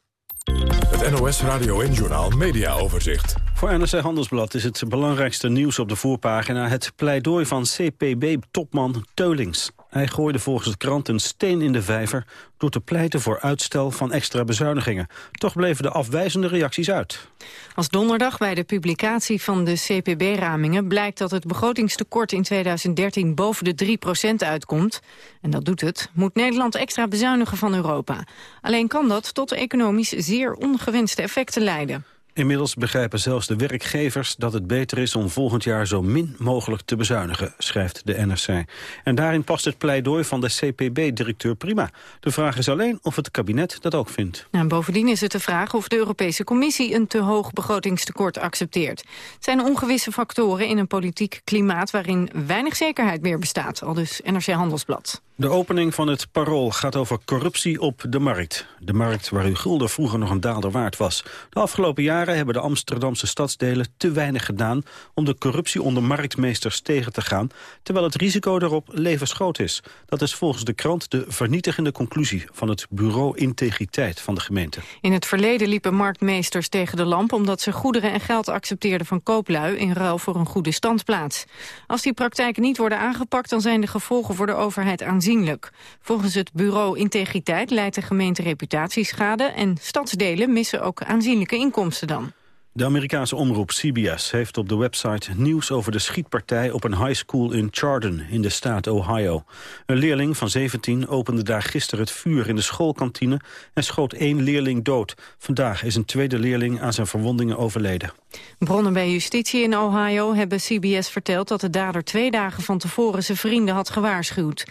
Het NOS Radio en Journal Media Overzicht. Voor NRC Handelsblad is het belangrijkste nieuws op de voorpagina... het pleidooi van CPB-topman Teulings. Hij gooide volgens de krant een steen in de vijver... door te pleiten voor uitstel van extra bezuinigingen. Toch bleven de afwijzende reacties uit. Als donderdag bij de publicatie van de CPB-ramingen... blijkt dat het begrotingstekort in 2013 boven de 3% uitkomt... en dat doet het, moet Nederland extra bezuinigen van Europa. Alleen kan dat tot economisch zeer ongewenste effecten leiden. Inmiddels begrijpen zelfs de werkgevers dat het beter is om volgend jaar zo min mogelijk te bezuinigen, schrijft de NRC. En daarin past het pleidooi van de CPB-directeur prima. De vraag is alleen of het kabinet dat ook vindt. Nou, bovendien is het de vraag of de Europese Commissie een te hoog begrotingstekort accepteert. Het zijn ongewisse factoren in een politiek klimaat waarin weinig zekerheid meer bestaat, al dus NRC Handelsblad. De opening van het Parool gaat over corruptie op de markt. De markt waar uw gulden vroeger nog een daalder waard was. De afgelopen jaren hebben de Amsterdamse stadsdelen te weinig gedaan... om de corruptie onder marktmeesters tegen te gaan... terwijl het risico daarop levensgroot is. Dat is volgens de krant de vernietigende conclusie... van het bureau Integriteit van de gemeente. In het verleden liepen marktmeesters tegen de lamp... omdat ze goederen en geld accepteerden van kooplui... in ruil voor een goede standplaats. Als die praktijken niet worden aangepakt... dan zijn de gevolgen voor de overheid aan aanzienlijk. Volgens het bureau Integriteit leidt de gemeente reputatieschade... en stadsdelen missen ook aanzienlijke inkomsten dan. De Amerikaanse omroep CBS heeft op de website nieuws over de schietpartij op een high school in Chardon in de staat Ohio. Een leerling van 17 opende daar gisteren het vuur in de schoolkantine en schoot één leerling dood. Vandaag is een tweede leerling aan zijn verwondingen overleden. Bronnen bij justitie in Ohio hebben CBS verteld dat de dader twee dagen van tevoren zijn vrienden had gewaarschuwd.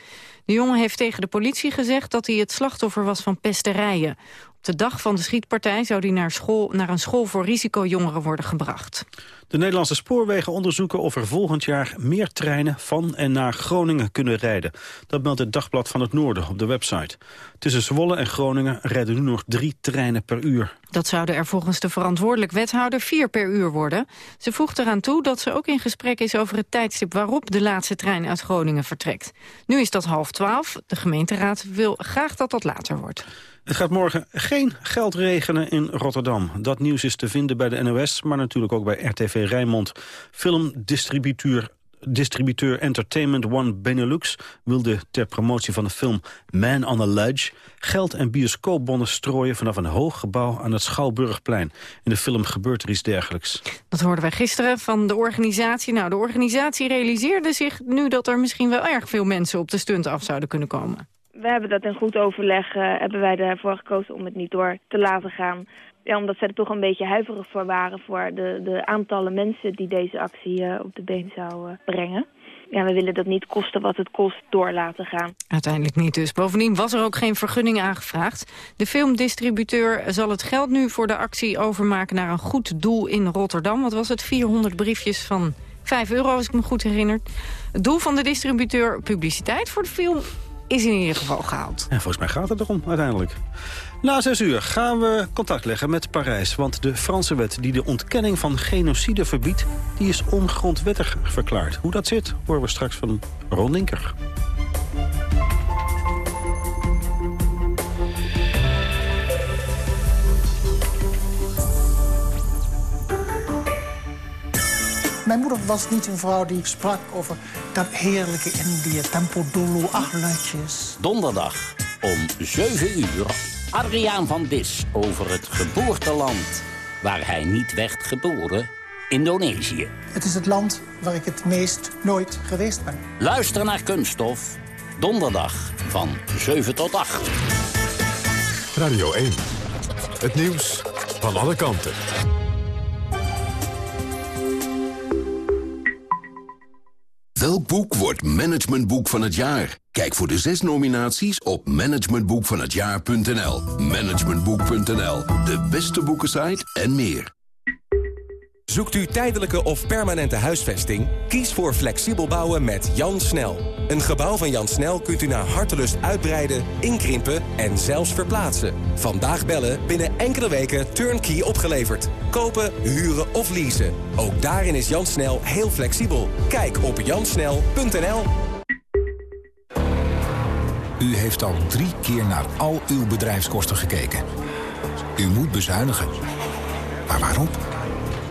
De jongen heeft tegen de politie gezegd dat hij het slachtoffer was van pesterijen. Op de dag van de schietpartij zou hij naar, school, naar een school voor risicojongeren worden gebracht. De Nederlandse spoorwegen onderzoeken of er volgend jaar meer treinen van en naar Groningen kunnen rijden. Dat meldt het Dagblad van het Noorden op de website. Tussen Zwolle en Groningen rijden nu nog drie treinen per uur. Dat zouden er volgens de verantwoordelijk wethouder vier per uur worden. Ze voegt eraan toe dat ze ook in gesprek is over het tijdstip waarop de laatste trein uit Groningen vertrekt. Nu is dat half twaalf. De gemeenteraad wil graag dat dat later wordt. Het gaat morgen geen geld regenen in Rotterdam. Dat nieuws is te vinden bij de NOS, maar natuurlijk ook bij RTV Rijnmond. Filmdistributeur distributeur Entertainment One Benelux wilde ter promotie van de film Man on a Ledge geld en bioscoopbonnen strooien vanaf een hoog gebouw aan het Schouwburgplein. In de film gebeurt er iets dergelijks. Dat hoorden wij gisteren van de organisatie. Nou, de organisatie realiseerde zich nu dat er misschien wel erg veel mensen op de stunt af zouden kunnen komen we hebben dat in goed overleg, uh, hebben wij ervoor gekozen om het niet door te laten gaan. Ja, omdat ze er toch een beetje huiverig voor waren voor de, de aantallen mensen die deze actie uh, op de been zou uh, brengen. Ja, we willen dat niet kosten wat het kost door laten gaan. Uiteindelijk niet dus. Bovendien was er ook geen vergunning aangevraagd. De filmdistributeur zal het geld nu voor de actie overmaken naar een goed doel in Rotterdam. Wat was het? 400 briefjes van 5 euro, als ik me goed herinner. Het doel van de distributeur, publiciteit voor de film, is in ieder geval gehaald. En volgens mij gaat het erom uiteindelijk. Na zes uur gaan we contact leggen met Parijs. Want de Franse wet die de ontkenning van genocide verbiedt... die is ongrondwettig verklaard. Hoe dat zit, horen we straks van Ron Linker. Mijn moeder was niet een vrouw die sprak over dat heerlijke Indië. Tempo dolo, luidjes. Donderdag om 7 uur. Adriaan van Dis over het geboorteland waar hij niet werd geboren. Indonesië. Het is het land waar ik het meest nooit geweest ben. Luister naar Kunststof. Donderdag van 7 tot 8. Radio 1. Het nieuws van alle kanten. Welk boek wordt managementboek van het jaar? Kijk voor de zes nominaties op managementboekvanhetjaar.nl. Managementboek.nl, de beste boekensite en meer. Zoekt u tijdelijke of permanente huisvesting? Kies voor flexibel bouwen met Jan Snel. Een gebouw van Jan Snel kunt u naar hartelust uitbreiden, inkrimpen en zelfs verplaatsen. Vandaag bellen, binnen enkele weken turnkey opgeleverd. Kopen, huren of leasen. Ook daarin is Jan Snel heel flexibel. Kijk op jansnel.nl. U heeft al drie keer naar al uw bedrijfskosten gekeken. U moet bezuinigen. Maar waarom?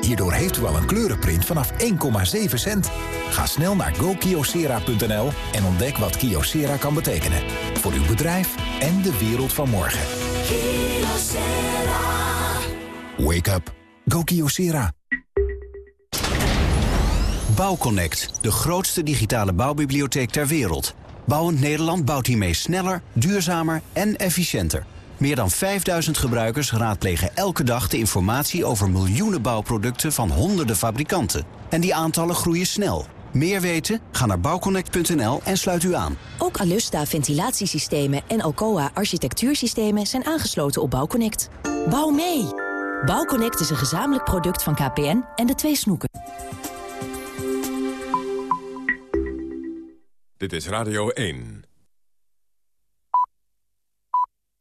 Hierdoor heeft u al een kleurenprint vanaf 1,7 cent. Ga snel naar gokyocera.nl en ontdek wat Kyocera kan betekenen. Voor uw bedrijf en de wereld van morgen. Wake up. Go Kyocera. Bouwconnect, de grootste digitale bouwbibliotheek ter wereld. Bouwend Nederland bouwt hiermee sneller, duurzamer en efficiënter. Meer dan 5000 gebruikers raadplegen elke dag de informatie over miljoenen bouwproducten van honderden fabrikanten. En die aantallen groeien snel. Meer weten? Ga naar bouwconnect.nl en sluit u aan. Ook Alusta ventilatiesystemen en Alcoa architectuursystemen zijn aangesloten op Bouwconnect. Bouw mee! Bouwconnect is een gezamenlijk product van KPN en de twee snoeken. Dit is Radio 1.